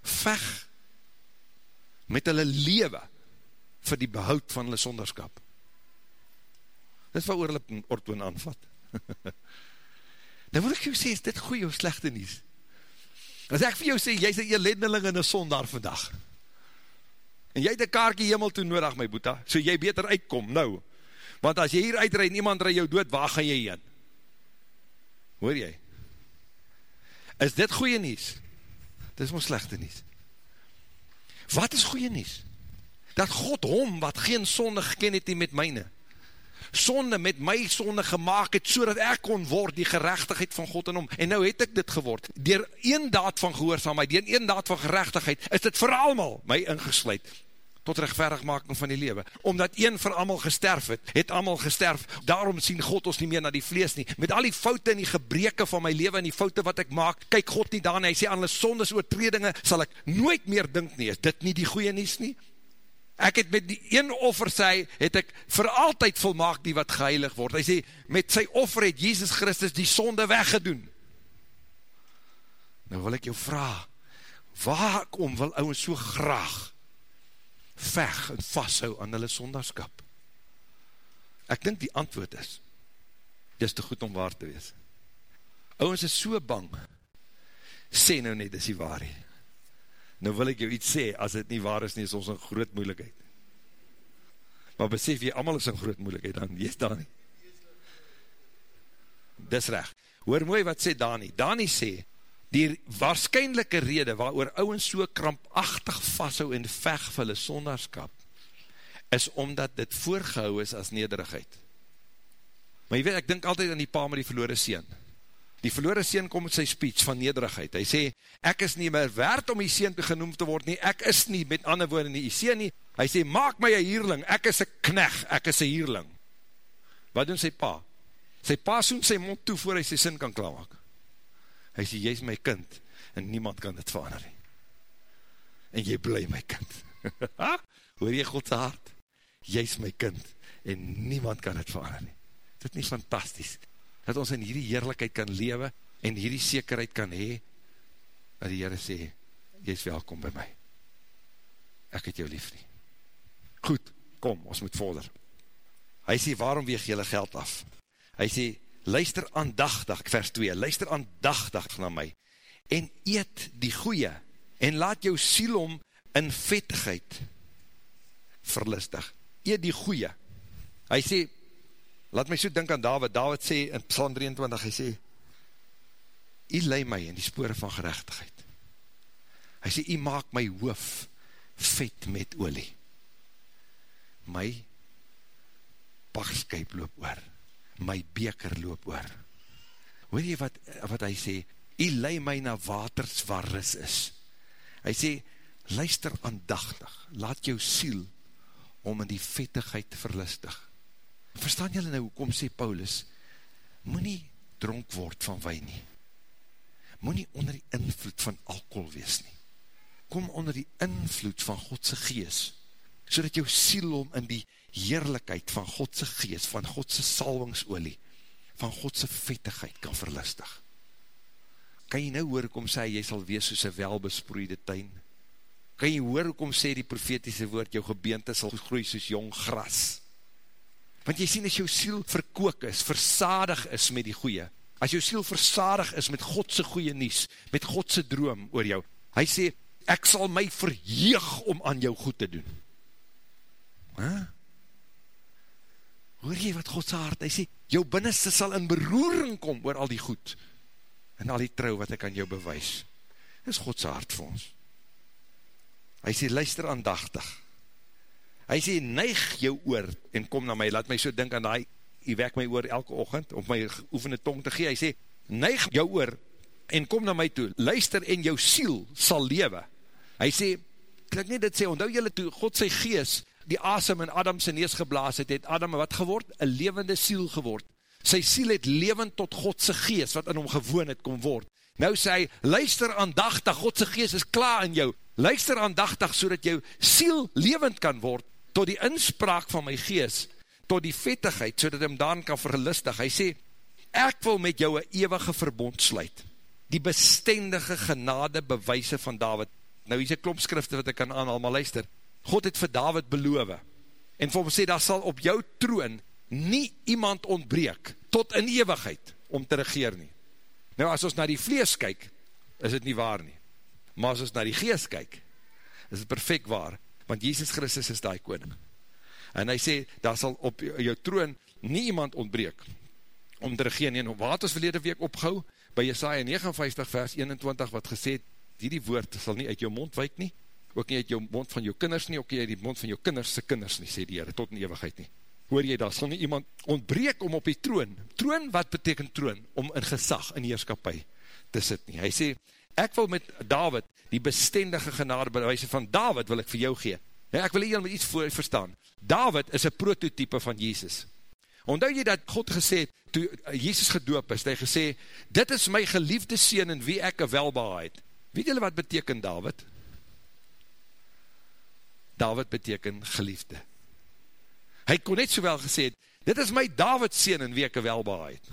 Veg met hulle lewe vir die behoud van hulle sonderskap. Dit is wat oor hulle ortoon aanvat. nou wil ek jou sê, is dit goeie of slechte nies? As ek vir jou sê, jy is een elendeling in een sonder vandag. En jy het een kaartje hemel toe nodig, my boeta, so jy beter uitkom, nou. Want as jy hier uitrijd en iemand rijd jou dood, waar gaan jy heen? Hoor jy? Is dit goeie nies? Dit is ons slechte nies. Wat is goeie nies? Dat God hom, wat geen sonde geken het nie met myne, sonde met my sonde gemaakt het, so dat ek kon word die gerechtigheid van God in hom. En nou het ek dit geword. Door een daad van gehoorzaamheid, door een daad van gerechtigheid, is dit vir almal my ingesluid tot rechtverigmaking van die lewe. Omdat een vir allemaal gesterf het, het allemaal gesterf, daarom sien God ons nie meer na die vlees nie. Met al die foute en die gebreke van my lewe en die foute wat ek maak, kyk God nie daarna, hy sê aan die sondes oortredinge, sal ek nooit meer dink nie, is dit nie die goeie nies nie? Ek het met die een offer sê, het ek vir altyd volmaak die wat geheilig word. Hy sê, met sy offer het Jesus Christus die sonde weggedoen. Nou wil ek jou vraag, waarom wil ouwe so graag veg en vasthou aan hulle sondagskap? Ek dink die antwoord is, dit is te goed om waar te wees. Ouwens is so bang, sê nou net, is die waarheid. Nou wil ek jou iets sê, as dit nie waar is nie, is ons een groot moeilikheid. Maar besef jy, allemaal is een groot moeilikheid dan, jy is daar nie. Dis recht. Hoor mooi wat sê Dani. Dani sê, die waarschijnlijke rede waarover ouwens so krampachtig vasthou en veg vir hulle sondarskap, is omdat dit voorgehou is as nederigheid. Maar jy weet, ek dink altyd aan die pa met die verloore sien. Die verloore sien kom met sy speech van nederigheid. Hy sê, ek is nie meer waard om die sien genoemd te word nie, ek is nie, met ander woorde nie, die sien nie. Hy sê, maak my een hierling, ek is een kneg, ek is een hierling. Wat doen sy pa? Sy pa soen sy mond toe voor hy sy sin kan klaarmak hy sê, jy is my kind, en niemand kan dit verander nie. En jy bly my kind. Hoor jy Godse hart? Jy is my kind, en niemand kan dit verander nie. Dit is nie fantastisch, dat ons in hierdie heerlijkheid kan lewe, en hierdie zekerheid kan hee, dat die Heere sê, jy is welkom by my. Ek het jou lief nie. Goed, kom, ons moet vorder. Hy sê, waarom weeg jylle geld af? Hy sê, luister aandachtig, vers 2, luister aandachtig na my, en eet die goeie, en laat jou siel om in vettigheid verlustig. Eet die goeie. Hy sê, laat my so dink aan David, David sê in Psalm 23, hy sê, Hy lei my in die spore van gerechtigheid. Hy sê, Hy maak my hoof vet met olie. My pagskyp loop oor my beker loop oor. Hoor jy wat, wat hy sê, hy lei my na waters waar ris is. Hy sê, luister aandachtig, laat jou siel om in die vettigheid verlustig. Verstaan julle nou, kom sê Paulus, moet nie dronk word van wijn nie. Moet nie onder die invloed van alcohol wees nie. Kom onder die invloed van Godse gees, so dat jou siel om in die heerlijkheid van Godse gees, van Godse salvingsolie, van Godse vettigheid kan verlustig. Kan jy nou hoor kom sê, jy sal wees soos een welbesproeide tuin? Kan jy hoor kom sê die profetiese woord, jou gebeente sal groei soos jong gras? Want jy sien, as jou siel verkook is, versadig is met die goeie, as jou siel versadig is met Godse goeie nies, met Godse droom oor jou, hy sê, ek sal my verheeg om aan jou goed te doen. Huh? Hoor jy wat Godse hart, hy sê, jou binneste sal in beroering kom oor al die goed, en al die trouw wat ek aan jou bewys. Is Godse hart vir ons. Hy sê, luister aandachtig. Hy sê, neig jou oor, en kom na my, laat my so dink aan die, hy wek my oor elke ochend, om my oefende tong te gee, hy sê, neig jou oor, en kom na my toe, luister en jou siel sal lewe. Hy sê, klink nie dit sê, onthou jylle toe, God sy gees, die asem in Adam sy nees geblaas het, het Adam wat geword? Een levende siel geword. Sy siel het levend tot Godse gees, wat in hom gewoon het kom word. Nou sê hy, luister aandachtig, Godse gees is klaar in jou, luister aandachtig, so dat jou siel levend kan word, tot die inspraak van my gees, tot die vettigheid, so dat hem dan kan verlistig. Hy sê, ek wil met jou een eeuwige verbond sluit, die bestendige genade bewijse van David. Nou, hier is een klompskrifte wat ek kan aanhaal, maar luister, God het vir David beloof, en vir hom sê, daar sal op jou troon nie iemand ontbreek, tot in eeuwigheid, om te regeer nie. Nou, as ons na die vlees kyk, is het nie waar nie. Maar as ons na die geest kyk, is het perfect waar, want Jesus Christus is die koning. En hy sê, daar sal op jou troon nie iemand ontbreek, om te regeer nie. En wat ons verlede week opgehou, by Jesaja 59 vers 21, wat gesê, die die woord sal nie uit jou mond wijk nie, ook nie uit jou mond van jou kinders nie, ook nie uit die mond van jou kinders se kinders nie, sê die Heere, tot in eeuwigheid nie. Hoor jy, daar sal nie iemand ontbreek om op die troon, troon, wat beteken troon? Om in gesag, in heerskapie te sit nie. Hy sê, ek wil met David, die bestendige genade bewijse van David wil ek vir jou gee. Nou, ek wil hier met iets voor verstaan. David is een prototype van Jezus. Ondou jy dat God gesê het, toe Jezus gedoop is, hy gesê, dit is my geliefde sien in wie ek een welbaarheid. Weet julle wat beteken David? David beteken geliefde. Hy kon net sowel gesê het, dit is my David sien in wie ek een welbaarheid.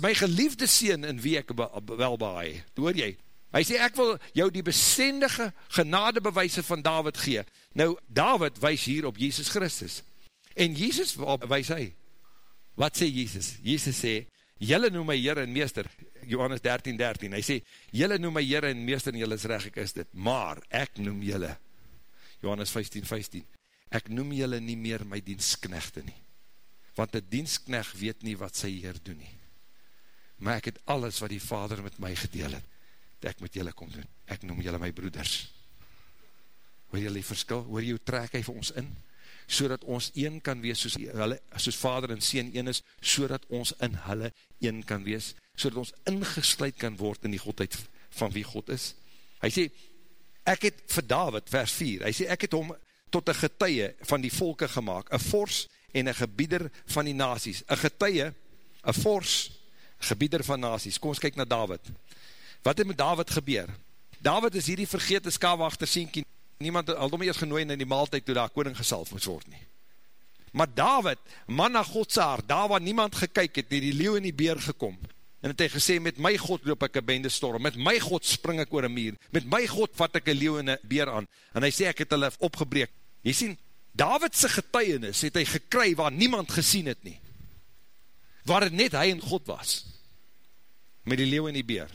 My geliefde sien in wie ek welbaarheid. Hoor jy? Hy sê, ek wil jou die besendige genadebewijse van David gee. Nou, David wees hier op Jesus Christus. En Jesus, wat wees hy? Wat sê Jesus? Jesus sê, jylle noem my Heere en Meester, Johannes 13, 13, hy sê, jylle noem my Heere en Meester en jylle is reg, ek is dit, maar ek noem jylle, Johannes 15, 15, ek noem jylle nie meer my diensknechte nie, want die diensknecht weet nie wat sy Heer doen nie, maar ek het alles wat die Vader met my gedeel het, dat ek met julle kom doen. Ek noem julle my broeders. Hoor julle die verskil? Hoor jy trek hy vir ons in? So dat ons een kan wees, soos, hulle, soos vader en sien een is, so dat ons in hulle een kan wees, so dat ons ingesluid kan word in die godheid van wie God is. Hy sê, ek het vir David, vers 4, hy sê, ek het hom tot een getuie van die volke gemaakt, een fors en een gebieder van die nazies. Een getuie, een fors, gebieder van nazies. Kom ons kyk na David. Wat het met David gebeur? David is hierdie vergete skawachter sienkie, niemand al om eers genooi in die maaltijd toe daar koning gesalf moest word nie. Maar David, man na Godsaar, daar waar niemand gekyk het, nie die leeuw en die beer gekom, en het hy gesê, met my God loop ek een bende storm, met my God spring ek oor een muur, met my God vat ek een leeuw en een beer aan, en hy sê, ek het hulle opgebreek. Jy sien, Davidse getuienis het hy gekry waar niemand gesien het nie, waar het net hy en God was, met die leeuw en die beer.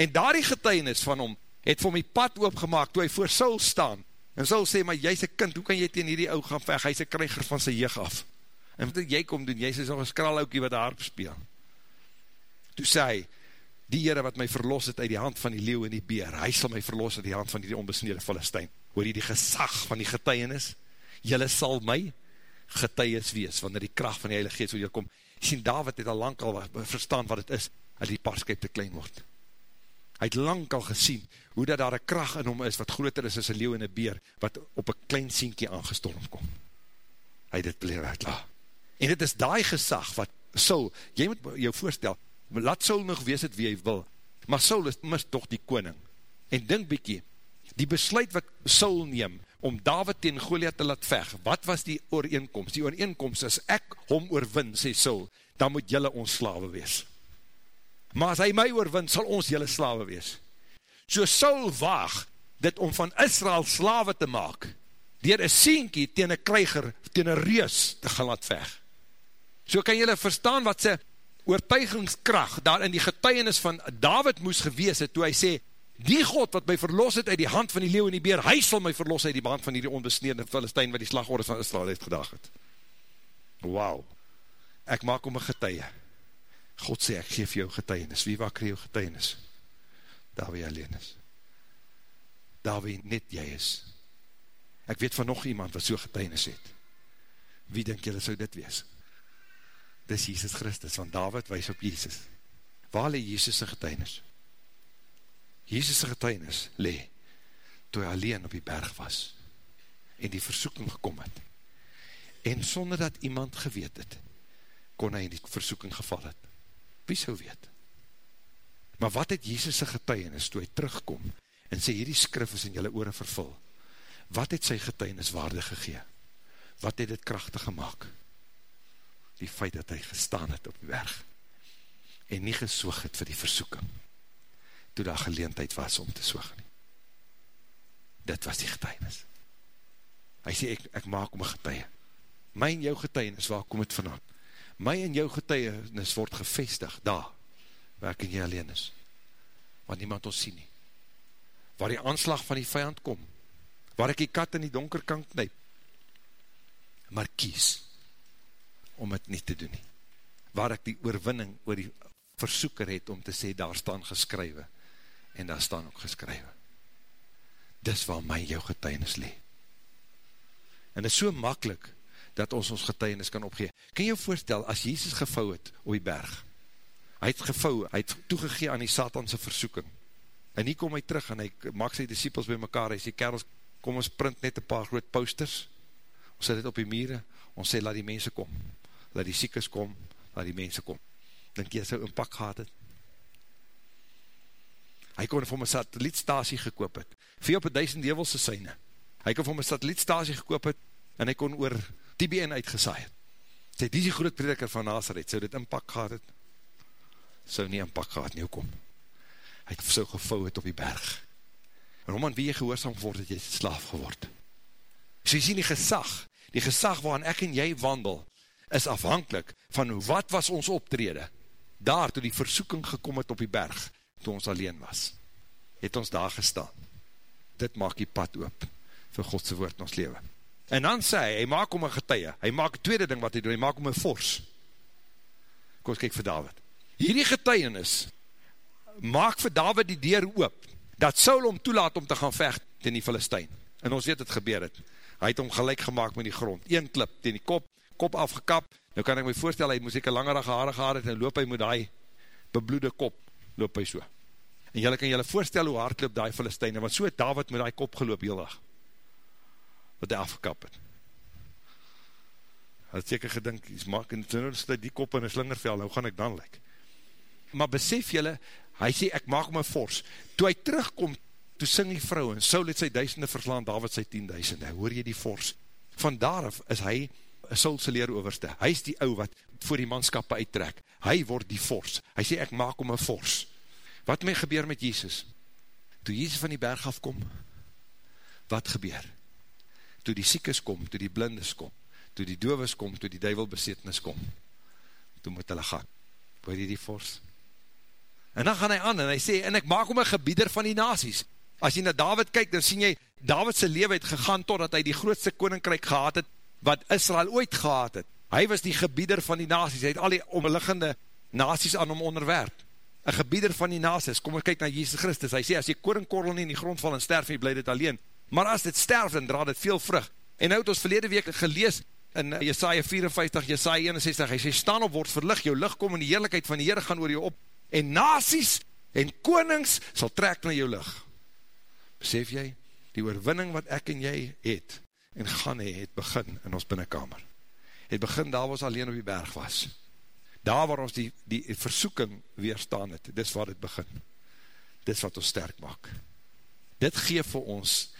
En daar die getuinis van hom, het vir my pad oopgemaak, toe hy voor Saul staan, en Saul sê, maar jy is een kind, hoe kan jy teen hierdie ou gaan veg, hy is een krijger van sy jeug af, en wat jy kom doen, jy is nog een skralhoukie wat harp speel, toe sê hy, die Heere wat my verlos het uit die hand van die leeuw en die beer, hy sal my verlos uit die hand van die onbesnede Filistijn, hoor jy die gesag van die getuienis, jylle sal my getuies wees, wanneer die kracht van die Heilige Geest oor jy kom, sien, David het al lang al verstaan wat het is, as die paarskyp te klein word. Hy het lang al gesien, hoe dat daar een kracht in hom is, wat groter is as een leeuw en een beer, wat op een klein sienkie aangestorm kom. Hy het dit bleef uitla. En dit is die gesag, wat Saul, jy moet jou voorstel, laat Saul nog wees het wie hy wil, maar Saul is mis toch die koning. En dink bykie, die besluit wat Saul neem, om David teen Goliath te laat veg, wat was die ooreenkomst? Die ooreenkomst is, ek hom oorwin, sê Saul, dan moet jylle ons slawe wees. Maar as hy my oorwin, sal ons jylle slawe wees. So Saul waag, dit om van Israel slawe te maak, dier een sienkie teen een krijger, teen een reus te gaan laat veg. So kan jylle verstaan wat sy oortuigingskracht daar in die getuienis van David moes gewees het, toe hy sê, die God wat my verlos het uit die hand van die leeuw en die beer, hy sal my verlos uit die hand van die onbesneerde Filistijn wat die slagorders van Israel heeft gedag het. Wauw. Ek maak om een getuie. God sê, ek geef jou getuienis. Wie wakker jou getuienis? Daar wie alleen is. Daar wie net jy is. Ek weet van nog iemand wat so getuienis het. Wie denk jy sou dit wees? Dis Jesus Christus, want David wees op Jesus. Waar lee Jesus' getuienis? Jezus' getuinis le, toe hy alleen op die berg was, en die versoeking gekom het, en sonder dat iemand geweet het, kon hy in die versoeking geval het. Wie sou weet? Maar wat het Jezus' getuinis, toe hy terugkom, en sê, hierdie skrif is in jylle oore vervul, wat het sy getuinis waarde gegee? Wat het het krachtig gemaakt? Die feit dat hy gestaan het op die berg, en nie gesoog het vir die versoeking, toe daar geleentheid was om te soog nie. Dit was die getuinis. Hy sê, ek, ek maak om een getuie. My en jou getuinis, waar kom het vanaan? My en jou getuinis word gevestig, daar, waar ek en jy alleen is. Waar niemand ons sien nie. Waar die aanslag van die vijand kom. Waar ek die kat in die donker kan knyp. Maar kies, om het nie te doen nie. Waar ek die oorwinning oor die versoeker het om te sê, daar staan geskrywe, en daar staan ook geskrywe. Dis waar my jou getuinis lee. En dit is so makkelijk, dat ons ons getuinis kan opgee. Kan jy voorstel, as Jezus gevou het op die berg, hy het gevou, hy het toegegee aan die satanse versoeking, en nie kom hy terug, en hy maak sy disciples by mekaar, hy sê, kerels, kom ons print net een paar groot posters, ons sit dit op die mire, ons sê, laat die mense kom, laat die siekes kom, laat die mense kom. Denk jy, so een pak gehad het, hy kon vir my satellietstasie gekoop het, vir op een duisend develse syne, hy kon vir my satellietstasie gekoop het, en hy kon oor TBN uitgesaai het, sê, die is die groot prediker van Nazareth, so dit inpak gehad het, so nie inpak gehad nie, kom, hy het so gevou het op die berg, en om aan wie jy gehoorzaam geword het, jy is slaaf geword, so jy sien die gesag, die gesag waarin ek en jy wandel, is afhankelijk van wat was ons optrede, daar toe die versoeking gekom het op die berg, toe ons alleen was, het ons daar gestaan. Dit maak die pad oop vir Godse woord in ons leven. En dan sê hy, hy maak om een getuie, hy maak een tweede ding wat hy doen, hy maak om een fors. Kom kyk vir David. Hierdie getuienis maak vir David die deur oop, dat Saul om toelaat om te gaan vecht ten die Filistijn. En ons weet het gebeur het. Hy het om gelijk gemaakt met die grond. Een klip, ten die kop, kop afgekap. Nou kan ek my voorstel, hy moes ek een langerige haare gehad het, en loop hy met die bebloede kop loop hy so. En jylle kan jylle voorstel hoe hard loop die Filisteine, want so het David met die kop geloop heel dag, wat hy afgekap het. Hy het seker gedink, maak, en toen is die kop in een slingervel, nou gaan ek dan lyk. Maar besef jylle, hy sê, ek maak my fors. Toe hy terugkom, toe sing die vrou, en Saul het sy duisende verslaan, David sy tienduisende, hoor jy die fors. Van daaraf is hy, Saul se leeroverste, hy is die ou wat voor die manskappe uittrek, hy word die fors, hy sê ek maak om een fors, wat my gebeur met Jesus, toe Jesus van die berg afkom, wat gebeur, toe die siekes kom, toe die blindes kom, toe die doves kom, toe die duivel besetnis kom, toe moet hulle gaan, word jy die fors, en dan gaan hy aan, en hy sê, en ek maak om een gebieder van die nasies, as jy na David kyk, dan sien jy, Davidse leven het gegaan, totdat hy die grootste koninkryk gehad het, wat Israel ooit gehad het. Hy was die gebieder van die nasies, hy het al die omliggende nasies aan hom onderwerp. Een gebieder van die nasies, kom ons kyk na Jesus Christus, hy sê, as jy koringkorrel nie in die grond val en sterf, jy bly dit alleen. Maar as dit sterf, dan draad dit veel vrug. En nou het ons verlede week gelees, in Jesaja 54, Jesaja 61, hy sê, staan op, word verlig, jou licht kom en die heerlijkheid van die Heere gaan oor jou op, en nasies en konings sal trek na jou licht. Besef jy, die oorwinning wat ek en jy het, en gaan hee, het begin in ons binnenkamer. Het begin daar waar ons alleen op die berg was. Daar waar ons die, die versoeking weerstaan het, dis waar het begin. Dis wat ons sterk maak. Dit geef vir ons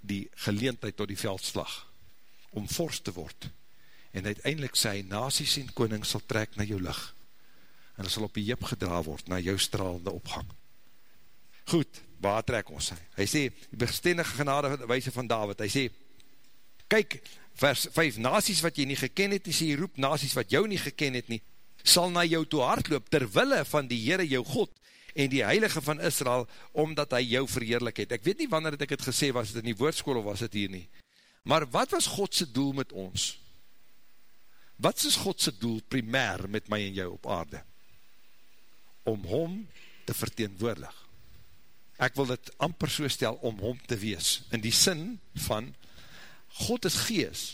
die geleentheid tot die veldslag, om vorst te word, en uiteindelik sê hy, nasies en koning sal trek na jou licht, en hy sal op die jip gedra word, na jou stralende opgang. Goed, waar trek ons hy? Hy sê, die bestendige genade wijze van David, hy sê, kyk, vers 5, nasies wat jy nie geken het, hy sê, roep nasies wat jou nie geken het nie, sal na jou toe hardloop, terwille van die Heere jou God, en die Heilige van Israel, omdat hy jou verheerlik het. Ek weet nie wanneer het ek het gesê, was het in die woordskool of was het hier nie. Maar wat was Godse doel met ons? Wat is Godse doel primair met my en jou op aarde? Om hom te verteenwoordig. Ek wil dit amper so stel om hom te wees. In die sin van, God is gees,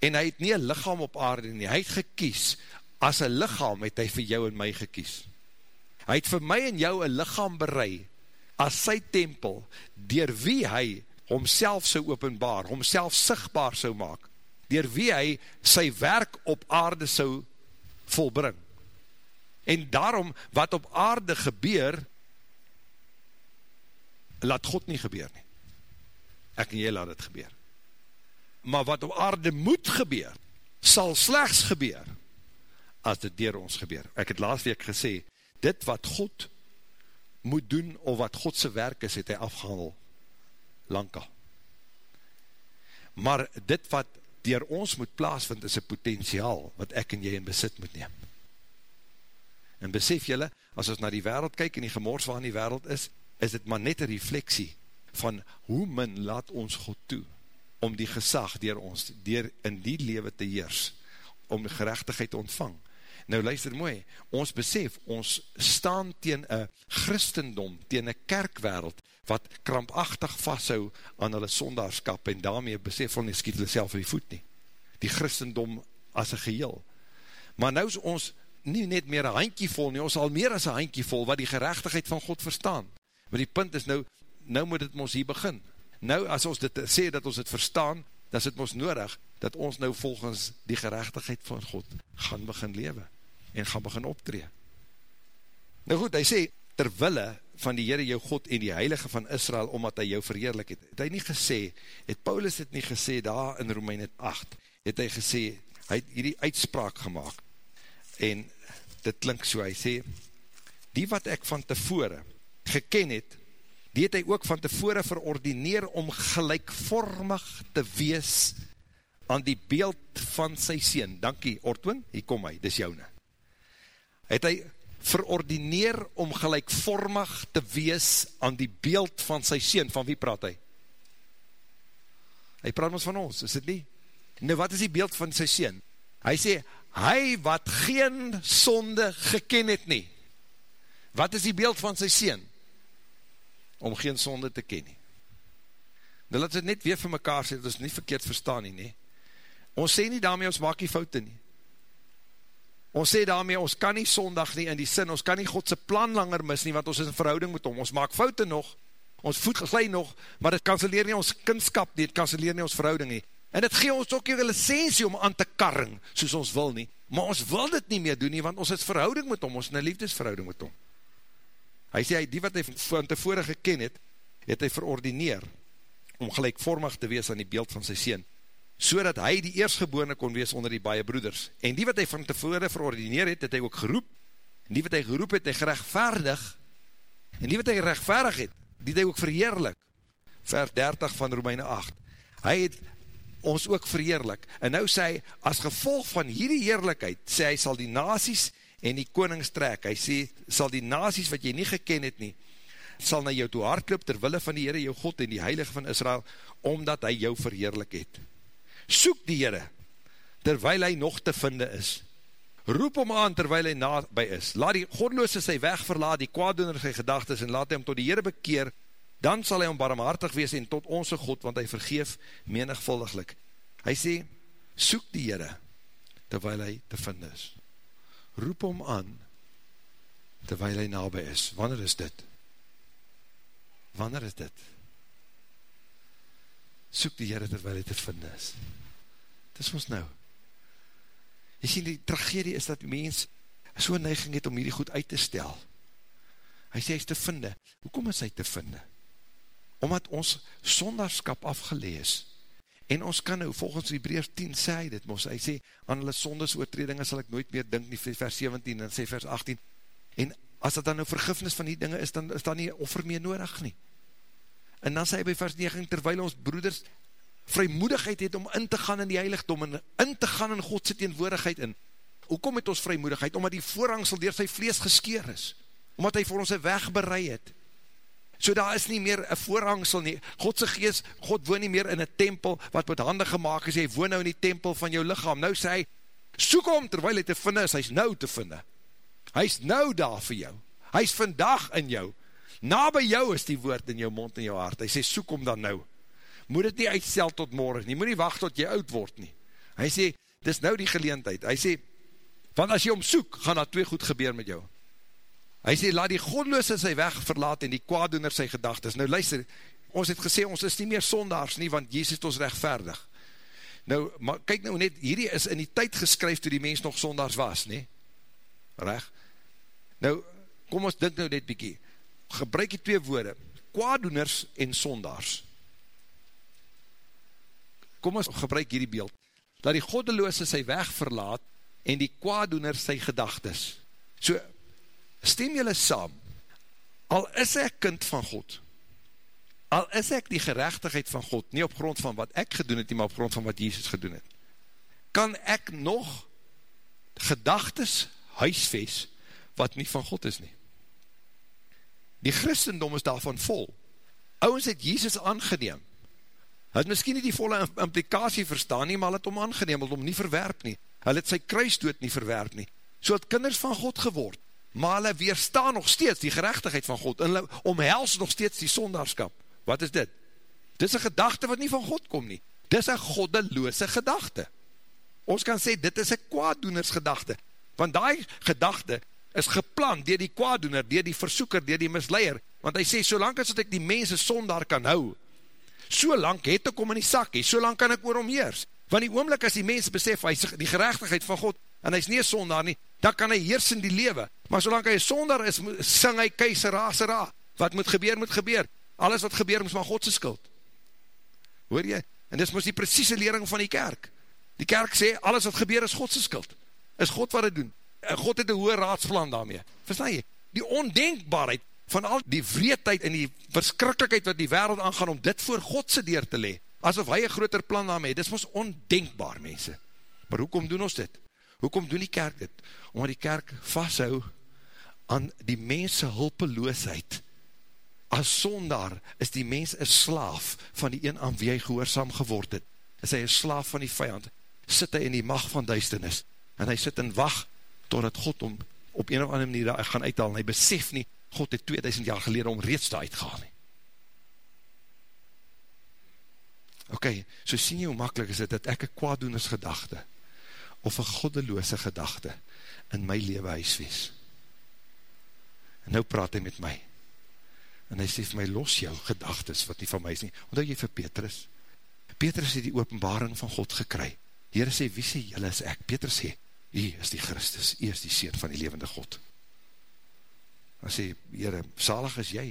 en hy het nie een lichaam op aarde nie, hy het gekies, as een lichaam het hy vir jou en my gekies. Hy het vir my en jou een lichaam berei, as sy tempel, dier wie hy homself sou openbaar, homself sigtbaar sou maak, dier wie hy sy werk op aarde sou volbring. En daarom, wat op aarde gebeur, laat God nie gebeur nie. Ek en jy laat het gebeur. Maar wat op aarde moet gebeur, sal slechts gebeur, as dit dier ons gebeur. Ek het laatst week gesê, dit wat God moet doen, of wat Godse werk is, het hy afgehandel, lang al. Maar dit wat dier ons moet plaasvind, is een potentiaal, wat ek en jy in besit moet neem. En besef jylle, as ons na die wereld kyk, en die gemors waar in die wereld is, is dit maar net een refleksie, van hoe min laat ons God toe, om die gesag dier ons, dier in die lewe te heers, om gerechtigheid te ontvang, Nou luister mooi, ons besef, ons staan teen een christendom, teen een kerkwereld, wat krampachtig vasthou aan hulle sondagskap, en daarmee besef hulle nie, skiet hulle self in die voet nie. Die christendom as een geheel. Maar nou is ons nie net meer een handkie vol nie, ons al meer as een handkie vol, wat die gerechtigheid van God verstaan. Maar die punt is nou, nou moet het ons hier begin. Nou, as ons dit sê dat ons het verstaan, dan is het ons nodig, dat ons nou volgens die gerechtigheid van God gaan begin lewe en gaan begin optree. Nou goed, hy sê, terwille van die Heere jou God en die Heilige van Israel, omdat hy jou verheerlik het, het hy nie gesê, het Paulus het nie gesê, daar in Romein 8, het hy gesê, hy het hierdie uitspraak gemaakt, en dit klink so, hy sê, die wat ek van tevore geken het, die het hy ook van tevore verordineer om gelijkvormig te wees aan die beeld van sy sien. Dankie, Ortwin, hier kom hy, dis joune het hy verordineer om gelijkvormig te wees aan die beeld van sy sien, van wie praat hy? Hy praat ons van ons, is dit nie? Nou wat is die beeld van sy sien? Hy sê, hy wat geen sonde geken het nie. Wat is die beeld van sy sien? Om geen sonde te ken nie. Nou laat het net weer vir mekaar sê, dat ons nie verkeerd verstaan nie, nie. Ons sê nie daarmee ons maak die foute nie. Ons sê daarmee, ons kan nie sondag nie in die sin, ons kan nie Godse plan langer mis nie, want ons is in verhouding met hom, ons maak foute nog, ons voet geglij nog, maar dit kanseleer nie ons kindskap nie, dit kanseleer nie ons verhouding nie, en dit gee ons ook hier een licensie om aan te karring, soos ons wil nie, maar ons wil dit nie meer doen nie, want ons is verhouding met hom, ons is in een liefdesverhouding met hom. Hy sê, die wat hy van tevore geken het, het hy verordineer, om gelijkvormig te wees aan die beeld van sy sien, so dat hy die eerstgebore kon wees onder die baie broeders. En die wat hy van tevore verordineer het, het hy ook geroep, en die wat hy geroep het, hy gerechtvaardig, en die wat hy gerechtvaardig het, die het hy ook verheerlik, vers 30 van Romeine 8. Hy het ons ook verheerlik, en nou sê hy, as gevolg van hierdie heerlijkheid, sê hy, sal die nasies en die konings trek, hy sê, sal die nasies wat jy nie geken het nie, sal na jou toe hardloop, terwille van die Heere, jou God en die Heilige van Israel, omdat hy jou verheerlik het soek die Heere, terwijl hy nog te vinde is. Roep hom aan terwijl hy nabij is. Laat die godloose sy weg verlaat, die kwaaddoener sy gedagtes, en laat hy hom tot die Heere bekeer, dan sal hy hom barmhartig wees en tot onze God, want hy vergeef menigvuldiglik. Hy sê, soek die Heere, terwijl hy te vind is. Roep hom aan, terwijl hy nabij is. Wanneer is dit? Wanneer is dit? Soek die Heere, terwijl hy te vind is. Dit is ons nou. Jy sien, die tragedie is dat mens so'n neiging het om hierdie goed uit te stel. Hy sê, hy is te vinde. Hoekom is hy te vinde? Omdat ons sondagskap afgelees, en ons kan nou, volgens Hebreus 10 sê hy dit mos, hy sê, aan hulle sondes oortredinge sal ek nooit meer dink nie, vers 17 en sê vers 18, en as dat dan nou vergifnis van die dinge is, dan is daar nie offer meer nodig nie. En dan sê hy by vers 9, terwijl ons broeders vrymoedigheid het om in te gaan in die heiligdom, en in te gaan in Godse teenwoordigheid in. Hoekom het ons vrymoedigheid? Omdat die voorhangsel door sy vlees geskeer is. Omdat hy vir ons een weg bereid het. So daar is nie meer een voorhangsel nie. Godse geest, God woon nie meer in een tempel, wat met handen gemaakt is, hy woon nou in die tempel van jou lichaam. Nou sê hy, soek om, terwijl hy te vinden is, hy is nou te vinden. Hy is nou daar vir jou. Hy is vandag in jou. Na by jou is die woord in jou mond en jou hart. Hy sê, soek om dan nou moet het nie uitstel tot morgen nie, moet nie wacht tot jy oud word nie. Hy sê, dis nou die geleentheid. Hy sê, want as jy omsoek, gaan dat twee goed gebeur met jou. Hy sê, laat die godloose sy weg verlaat en die kwaaddoener sy gedagtes. Nou luister, ons het gesê, ons is nie meer sondaars nie, want Jezus het ons rechtvaardig. Nou, maar kyk nou net, hierdie is in die tyd geskryf toe die mens nog sondaars was, nie? Reg? Nou, kom ons dink nou net bykie. Gebruik die twee woorde, kwaaddoeners en sondaars kom ons gebruik hierdie beeld, dat die goddeloose sy weg verlaat, en die kwaaddoener sy gedagtes. So, stem jylle saam, al is ek kind van God, al is ek die gerechtigheid van God, nie op grond van wat ek gedoen het, nie maar op grond van wat Jesus gedoen het, kan ek nog gedagtes huisves, wat nie van God is nie. Die christendom is daarvan vol. Ouwens het Jesus aangeneem, Hy het miskien nie die volle implikatie verstaan nie, maar hy het om aangeneem, hy het om nie verwerp nie. Hy het sy kruisdood nie verwerp nie. So het kinders van God geword, maar hy weerstaan nog steeds die gerechtigheid van God, en hy omhels nog steeds die sondarskap. Wat is dit? Dit is een gedachte wat nie van God kom nie. Dit is een goddeloze gedachte. Ons kan sê, dit is een kwaaddoenersgedachte. Want die gedachte is geplan dier die kwaaddoener, dier die versoeker, dier die misleier. Want hy sê, solang as ek die mense sondaar kan hou, so lang het ek om in die sak he, so lang kan ek oor hom heers. Want die oomlik as die mens besef, hy die gerechtigheid van God, en hy is nie sonder nie, dan kan hy heers in die lewe. Maar solang hy sonder is, sing hy keisera, sera. Wat moet gebeur, moet gebeur. Alles wat gebeur, is maar Godse skuld. Hoor jy? En dis moest die precieze lering van die kerk. Die kerk sê, alles wat gebeur is Godse skuld. Is God wat het doen. En God het een hoge raadsplan daarmee. Verstaan jy? Die ondenkbaarheid van al die vreedheid en die verskrikkelijkheid wat die wereld aangaan om dit voor Godse deur te le, asof hy een groter plan daarmee, dit is ons ondenkbaar mense. Maar hoekom doen ons dit? Hoekom doen die kerk dit? Omdat die kerk vasthou aan die mense hulpeloosheid. As sondaar is die mens een slaaf van die een aan wie hy gehoorzaam geword het. Is hy een slaaf van die vijand, sit hy in die macht van duisternis, en hy sit in wacht, totdat God om op een of andere manier gaan uithaal, en hy besef nie, God het 2000 jaar gelede om reeds te uitgaan. Ok, so sien jy hoe makkelijk is dit, dat ek een kwaaddoenersgedachte, of een goddeloze gedachte, in my leven huiswees. En nou praat hy met my, en hy sê vir my, los jou gedagtes, wat nie van my is nie, omdat jy vir Petrus, Petrus het die openbaring van God gekry, Heere sê, wie sê jylle is ek? Petrus sê, jy is die Christus, jy is die Seen van die levende God. Dan sê, Heere, salig is jy,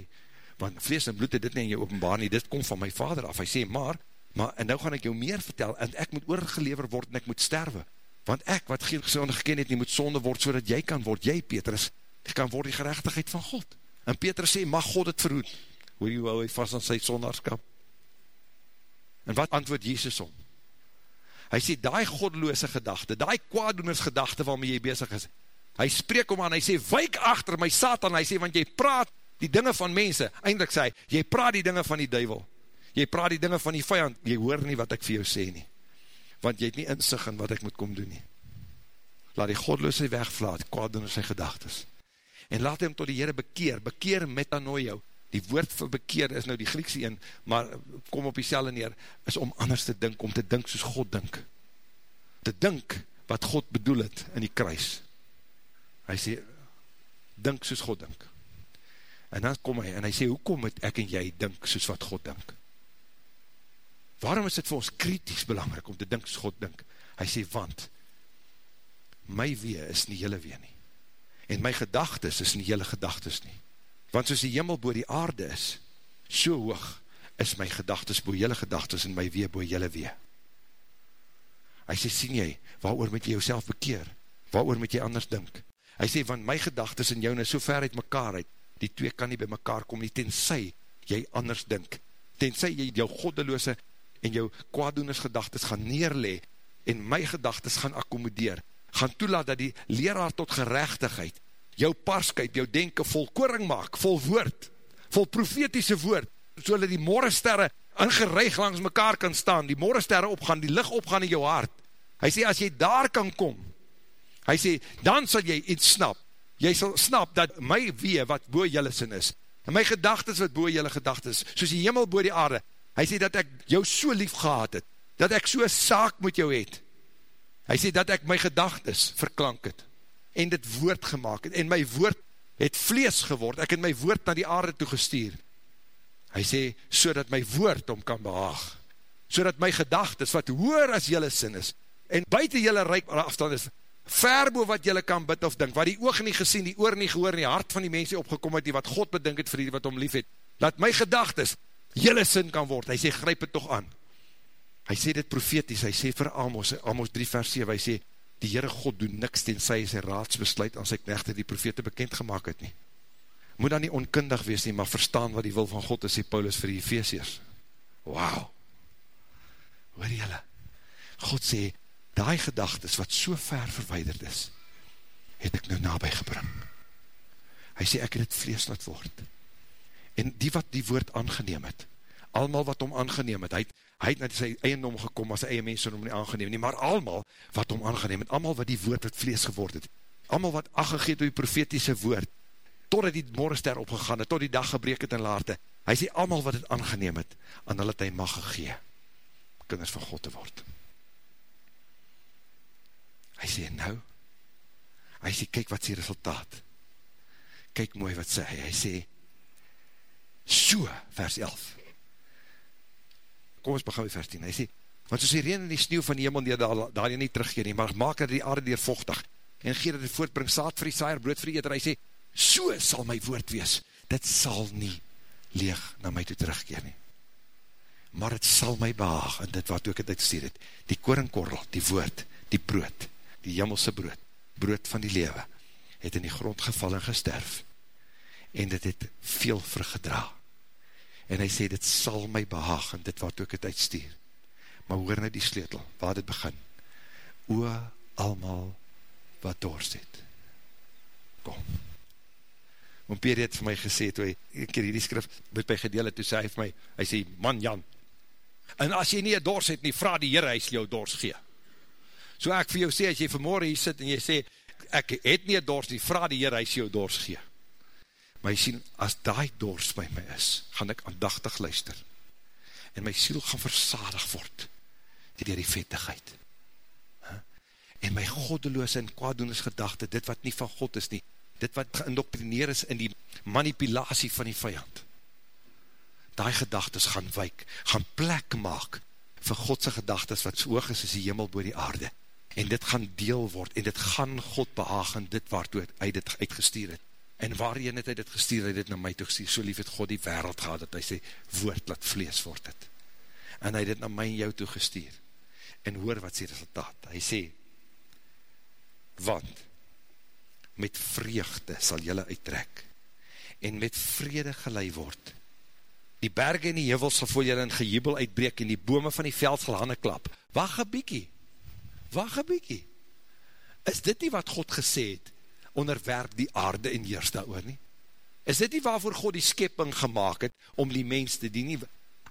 want vlees en bloed het dit nie in jou openbaar nie, dit kom van my vader af, hy sê, maar, maar, en nou gaan ek jou meer vertel, en ek moet oorgelever word, en ek moet sterwe, want ek, wat geen gezonde geken het, nie moet sonde word, so jy kan word, jy Petrus, kan word die gerechtigheid van God, en Petrus sê, mag God het verhoed, hoe jy hou hy vast aan sy sondarskap, en wat antwoord Jezus om? Hy sê, die godloose gedachte, die kwaaddoenersgedachte waarmee jy bezig is, hy spreek om aan, hy sê, wijk achter my Satan, hy sê, want jy praat die dinge van mense, eindelijk sê, jy praat die dinge van die duivel, jy praat die dinge van die vijand, jy hoor nie wat ek vir jou sê nie, want jy het nie inzicht in wat ek moet kom doen nie. Laat die godloos sy wegvlaat, kwaad doen in sy gedagtes, en laat hem tot die Heere bekeer, bekeer metanoio, die woord vir bekeer is nou die Griekse een, maar kom op die selle neer, is om anders te dink, om te dink soos God dink. te dink wat God bedoel het in die kruis. Hy sê, dink soos God dink. En dan kom hy, en hy sê, hoekom het ek en jy dink soos wat God dink? Waarom is dit vir ons kritisch belangrijk om te dink soos God dink? Hy sê, want, my wee is nie jylle wee nie. En my gedagtes is nie jylle gedagtes nie. Want soos die jimmel boor die aarde is, so hoog is my gedagtes boor jylle gedagtes en my wee boor jylle wee. Hy sê, sien jy, waar moet jy jouself bekeer? Waar moet jy anders dink? Hy sê, want my gedagtes en jou nou so ver uit mekaar uit, die twee kan nie by mekaar kom nie, tenzij jy anders dink. Tenzij jy jou goddeloose en jou kwaaddoeners gedagtes gaan neerle en my gedagtes gaan akkomodeer, gaan toelaat dat die leraar tot gerechtigheid jou parskuip, jou denken vol koring maak, vol woord, vol profetiese woord, so dat die morgensterre ingereig langs mekaar kan staan, die morgensterre opgaan, die licht opgaan in jou hart. Hy sê, as jy daar kan kom, hy sê, dan sal jy iets snap, jy sal snap dat my wee wat boe jylle sin is, en my gedagtes wat boe jylle gedagtes, soos die hemel boe die aarde, hy sê dat ek jou so lief gehad het, dat ek so saak met jou het, hy sê dat ek my gedagtes verklank het, en dit woord gemaakt het, en my woord het vlees geword, ek het my woord na die aarde toegestuur, hy sê, so dat my woord om kan behaag, so dat my gedagtes, wat hoor as jylle sin is, en buiten jylle reik afstand is, verbo wat jylle kan bid of dink, wat die oog nie gesien, die oor nie gehoor, nie hart van die mense opgekom het, die wat God bedink het vir die wat om lief het, dat my gedagtes jylle sin kan word, hy sê, gryp het toch aan, hy sê dit profeties, hy sê vir Amos, Amos 3 vers 7, hy sê, die Heere God doen niks, tenzij sy raadsbesluit aan sy knechte die profete bekend gemaakt het nie, moet dan nie onkundig wees nie, maar verstaan wat die wil van God is, sê Paulus vir die Ephesiers, wauw, hoor jylle, God sê, die gedagtes wat so ver verweiderd is, het ek nou nabij gebring. Hy sê, ek het vlees laat word. En die wat die woord aangeneem het, almal wat om aangeneem het, hy het, hy het net sy eiendom gekom, as sy eie mens om nie aangeneem nie, maar almal wat om aangeneem het, almal wat die woord wat vlees geword het, almal wat aggegeet door die profetiese woord, totdat die morgenster opgegaan het, tot die dag gebreek het en laarte, hy sê, almal wat het aangeneem het, aan hulle het hy mag gegee, kinders van God te word. Hy sê, nou, hy sê, kyk wat sê resultaat, kyk mooi wat sê hy, hy sê, so, vers 11, kom ons begin by vers 10, hy sê, want soos die reen en die sneeuw van die hemel nie daar, nie teruggeer nie, maar maak dat die aarde dier vochtig, en gee dat die voortbring saad vir die saaier, brood vir die eter, hy sê, so sal my woord wees, dit sal nie leeg na my toe terugkeer nie, maar het sal my behaag, en dit wat ook het uitstuur het, die koringkorrel, die woord, die brood, die jimmelse brood, brood van die lewe, het in die grond geval en gesterf, en dit het veel vergedra, en hy sê, dit sal my behaag, en dit wat ook het uitstuur, maar hoor nou die sleutel, waar dit begin, o, almal wat dorst het, kom, Oom Peer het vir my gesê, toe hy, ek keer hierdie skrif, met my gedeel het, toe sê hy vir my, hy sê, man Jan, en as jy nie een dors het nie, vraag die Heere, hy sal jou dors gee, So ek vir jou sê, as jy vanmorgen hier sit en jy sê, ek het nie dors nie, vraag die Heer, hy sê jou dors gee. Maar jy sien, as die dors by my is, gaan ek aandachtig luister. En my siel gaan versadig word, dier die vettigheid. En my goddeloose en kwaaddoeners gedachte, dit wat nie van God is nie, dit wat geïndoctrineer is in die manipulatie van die vijand. Die gedagtes gaan wijk, gaan plek maak, vir Godse gedagtes wat so hoog is as die hemel boor die aarde en dit gaan deel word, en dit gaan God behaag in dit waartoe hy dit uitgestuur het. En waarin het hy dit gestuur, hy dit na my toe gestuur, so lief het God die wereld gehad, dat hy sê, woord laat vlees word het. En hy dit na my en jou toe gestuur. En hoor wat sê resultaat, hy sê, want, met vreugde sal jylle uittrek, en met vrede gelei word, die berge en die hevels sal voor jylle in gejubel uitbreek, en die bome van die veld sal handen klap, wacht een bykie, wacht een bykie, is dit nie wat God gesê het, onderwerp die aarde en heers daar nie? Is dit nie waarvoor God die skepping gemaakt het, om die mens te dien nie?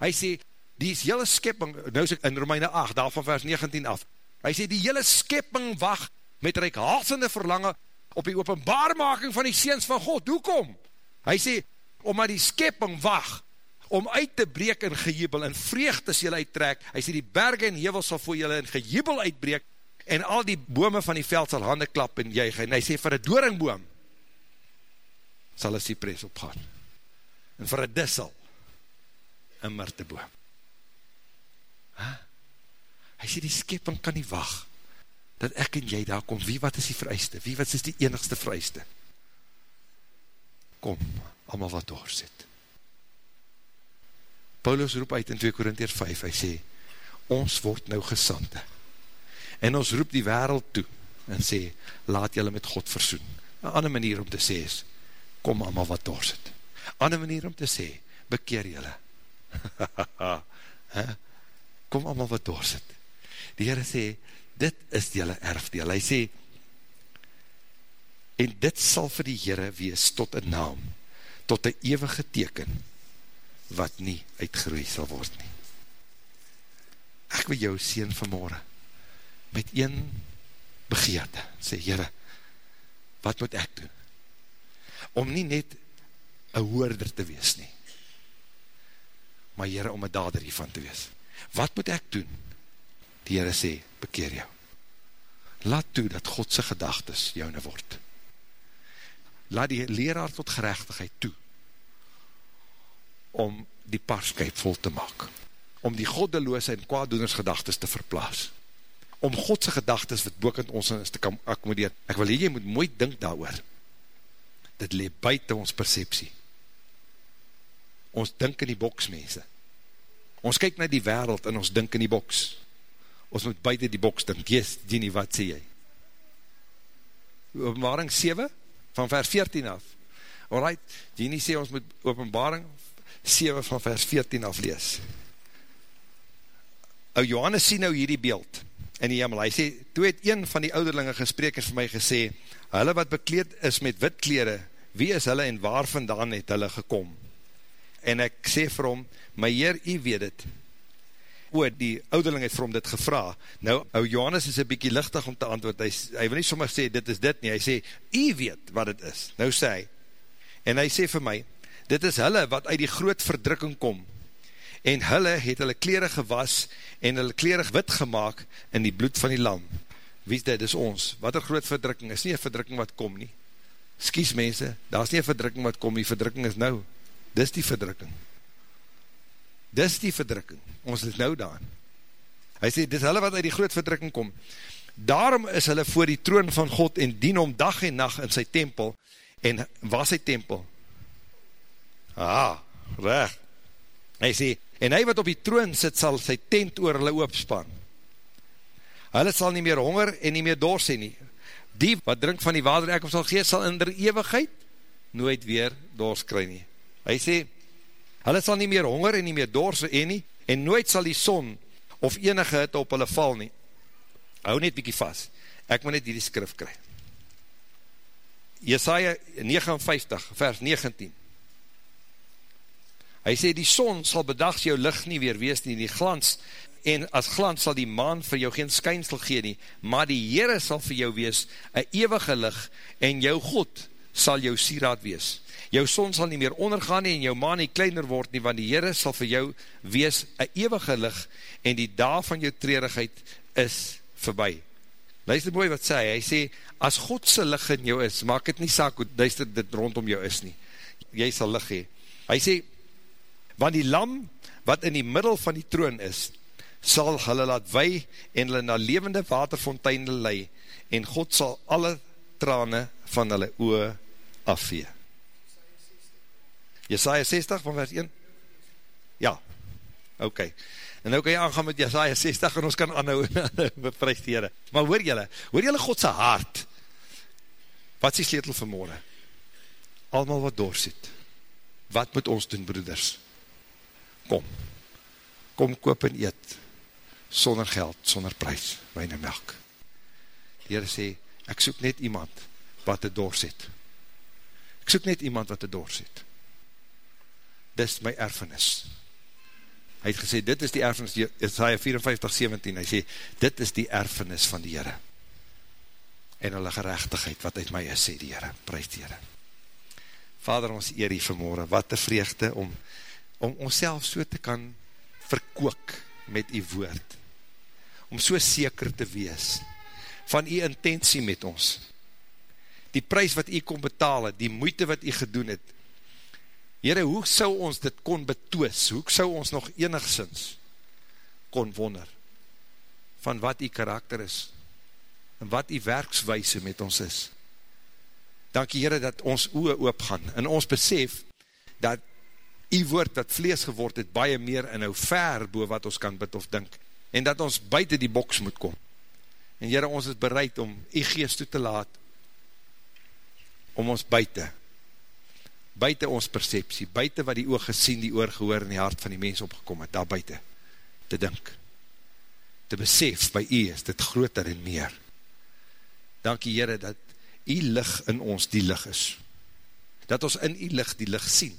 Hy sê, die hele skepping, nou is ek in Romeine 8, daar van vers 19 af, hy sê, die hele skepping wacht met reikhalsende verlange op die openbaarmaking van die seens van God. Hoekom? Hy sê, omdat die skepping wacht om uit te breek in gejubel, en vreugd as jylle uittrek, hy sê die berge en hevel sal voor jylle in gejubel uitbreek, en al die bome van die veld sal hande klap en juig, en hy sê, vir een dooringboom, sal een cypress opgaan, en vir een dissel, een myrteboom. Huh? Hy sê, die skeping kan nie wacht, dat ek en jy daar kom, wie wat is die vereiste, wie wat is die enigste vereiste, kom, allemaal wat doorsit. Paulus roep uit in 2 Korintiërs 5, hy sê, ons word nou gesande, en ons roep die wereld toe, en sê, laat julle met God versoen. Een ander manier om te sê is, kom allemaal wat doorsit. Ander manier om te sê, bekeer julle. kom allemaal wat doorsit. Die Heere sê, dit is julle erfdeel. Hy sê, en dit sal vir die Heere wees tot een naam, tot een eeuwige teken, wat nie uitgeroei sal word nie. Ek wil jou sien vanmorgen, met een begeerte, sê, Heere, wat moet ek doen? Om nie net een hoorder te wees nie, maar Heere, om een dader hiervan te wees. Wat moet ek doen? Die Heere sê, bekeer jou. Laat toe dat Godse gedagtes joune word. Laat die leraar tot gerechtigheid toe, om die parskuip vol te maak, om die goddeloose en kwaaddoeners gedagtes te verplaas, om Godse gedagtes wat boekend ons is te kan akkomodeer. Ek wil hier, jy moet mooi dink daar oor. Dit leep buiten ons perceptie. Ons dink in die boks, mense. Ons kyk na die wereld en ons dink in die boks. Ons moet buiten die boks dink. Yes, Dini, wat sê jy? Openbaring 7, van vers 14 af. Alright, Dini sê ons moet openbaring 7 van vers 14 af lees. O Johannes sien nou hierdie beeld in die hemel. Hy sê, toe het een van die ouderlinge gesprekers vir my gesê, hulle wat bekleed is met wit kleren, wie is hulle en waar vandaan het hulle gekom? En ek sê vir hom, my heer, jy weet het. O, die ouderling het vir hom dit gevra. Nou, ou Johannes is een bykie lichtig om te antwoord. Hy, hy wil nie sommer sê, dit is dit nie. Hy sê, jy weet wat het is. Nou sê hy, en hy sê vir my, dit is hulle wat uit die groot verdrukking kom, en hulle het hulle kleren gewas, en hulle kleren wit gemaakt, in die bloed van die lam. Wie is dit, dit is ons. Wat een groot verdrukking, is nie een verdrukking wat kom nie. Skies mense, daar is nie een verdrukking wat kom, die verdrukking is nou. Dis die verdrukking. Dis die verdrukking. Ons is nou daar. Hy sê, dit is hulle wat uit die groot verdrukking kom. Daarom is hulle voor die troon van God en dien om dag en nacht in sy tempel. En waar sy tempel? Ah, reg. Hy sê, en hy wat op die troon sit, sal sy tent oor hulle oopspan. Hulle sal nie meer honger en nie meer dors nie. Die wat drink van die water ek op sal gees, sal in der eeuwigheid nooit weer dors kry nie. Hy sê, hulle sal nie meer honger en nie meer dors en nie, en nooit sal die son of enige hitte op hulle val nie. Hou net bykie vast. Ek moet net hierdie skrif kry. Jesaja 59 vers 19 Hy sê, die son sal bedags jou licht nie weer wees nie, die glans, en as glans sal die maan vir jou geen skynsel gee nie, maar die Heere sal vir jou wees, een eeuwige licht, en jou God sal jou sieraad wees. Jou son sal nie meer ondergaan nie, en jou maan nie kleiner word nie, want die Heere sal vir jou wees, een eeuwige licht, en die dag van jou treurigheid is voorbij. Luister mooi wat sê, hy sê, as Godse licht in jou is, maak het nie saak hoe duister dit rondom jou is nie. Jy sal licht hee. Hy sê, want die lam wat in die middel van die troon is, sal hulle laat wei en hulle na levende waterfonteine lei en God sal alle trane van hulle oe afvee. Jesaja 60 van vers 1? Ja, ok. En nou kan jy aangaan met Jesaja 60 en ons kan aanhou beprijs die heren. Maar hoor jylle, hoor jylle Godse hart? Wat is die sleutel vanmorgen? Almal wat doorziet. Wat moet ons doen, broeders? Kom, kom koop en eet, sonder geld, sonder prijs, wijn en melk. Die Heere sê, ek soek net iemand wat het doorset. Ek soek net iemand wat het doorset. Dis my erfenis. Hy het gesê, dit is die erfenis, Isaiah 54, 17, hy sê, dit is die erfenis van die Heere. En hulle gerechtigheid, wat uit my is, sê die Heere, prijs die Heere. Vader, ons eer hier vanmorgen, wat te vreugde om om onszelf so te kan verkook met die woord, om so seker te wees, van die intentie met ons. Die prijs wat jy kon betalen, die moeite wat jy gedoen het. Heren, hoe sou ons dit kon betoos? Hoe sou ons nog enigszins kon wonder van wat die karakter is en wat die werkswijse met ons is? Dankie Heere dat ons oe oopgaan en ons besef dat die woord dat vlees geword het baie meer en nou ver boe wat ons kan bid of dink en dat ons buiten die boks moet kom. En Heere, ons is bereid om die geest toe te laat om ons buiten buiten ons perceptie, buiten wat die oog gesien, die oor gehoor en die hart van die mens opgekom het, daar buiten, te dink, te besef, by u is dit groter en meer. Dankie Heere, dat u lig in ons die lig is, dat ons in u lig die lig sien,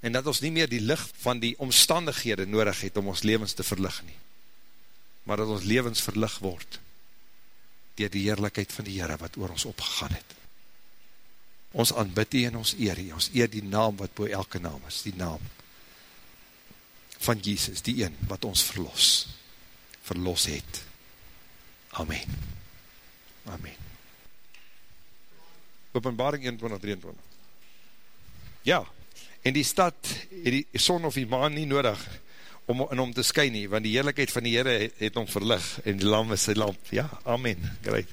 en dat ons nie meer die lig van die omstandighede nodig het om ons levens te verlig nie, maar dat ons levens verlig word, dier die heerlijkheid van die Heere wat oor ons opgegaan het. Ons aanbid die en ons eer die, ons eer die naam wat boe elke naam is, die naam van Jesus, die een wat ons verlos, verlos het. Amen. Amen. Openbaring 21, 23. Ja, en die stad het die son of die maan nie nodig om in hom te skyn nie, want die heerlijkheid van die Heere het, het hom verlig, en die lam is sy lamp. Ja, amen. Great,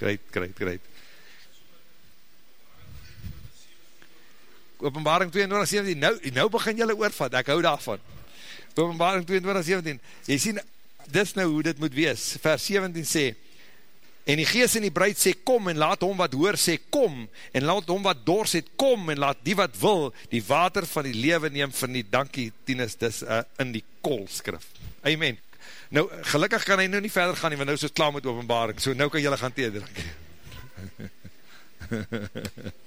great, great, great. openbaring 22, 17, nou, nou begin jylle oorvat, ek hou daarvan. Openbaring 22, 17, jy sien, dis nou hoe dit moet wees. Vers 17 sê, en die geest en die bruid sê, kom, en laat hom wat hoor sê, kom, en laat hom wat dors het, kom, en laat die wat wil, die water van die lewe neem van die dankie, tienis, dis uh, in die koolskrif. Amen. Nou, gelukkig kan hy nou nie verder gaan nie, want nou is het klaar met openbaring, so nou kan jylle gaan theedrink.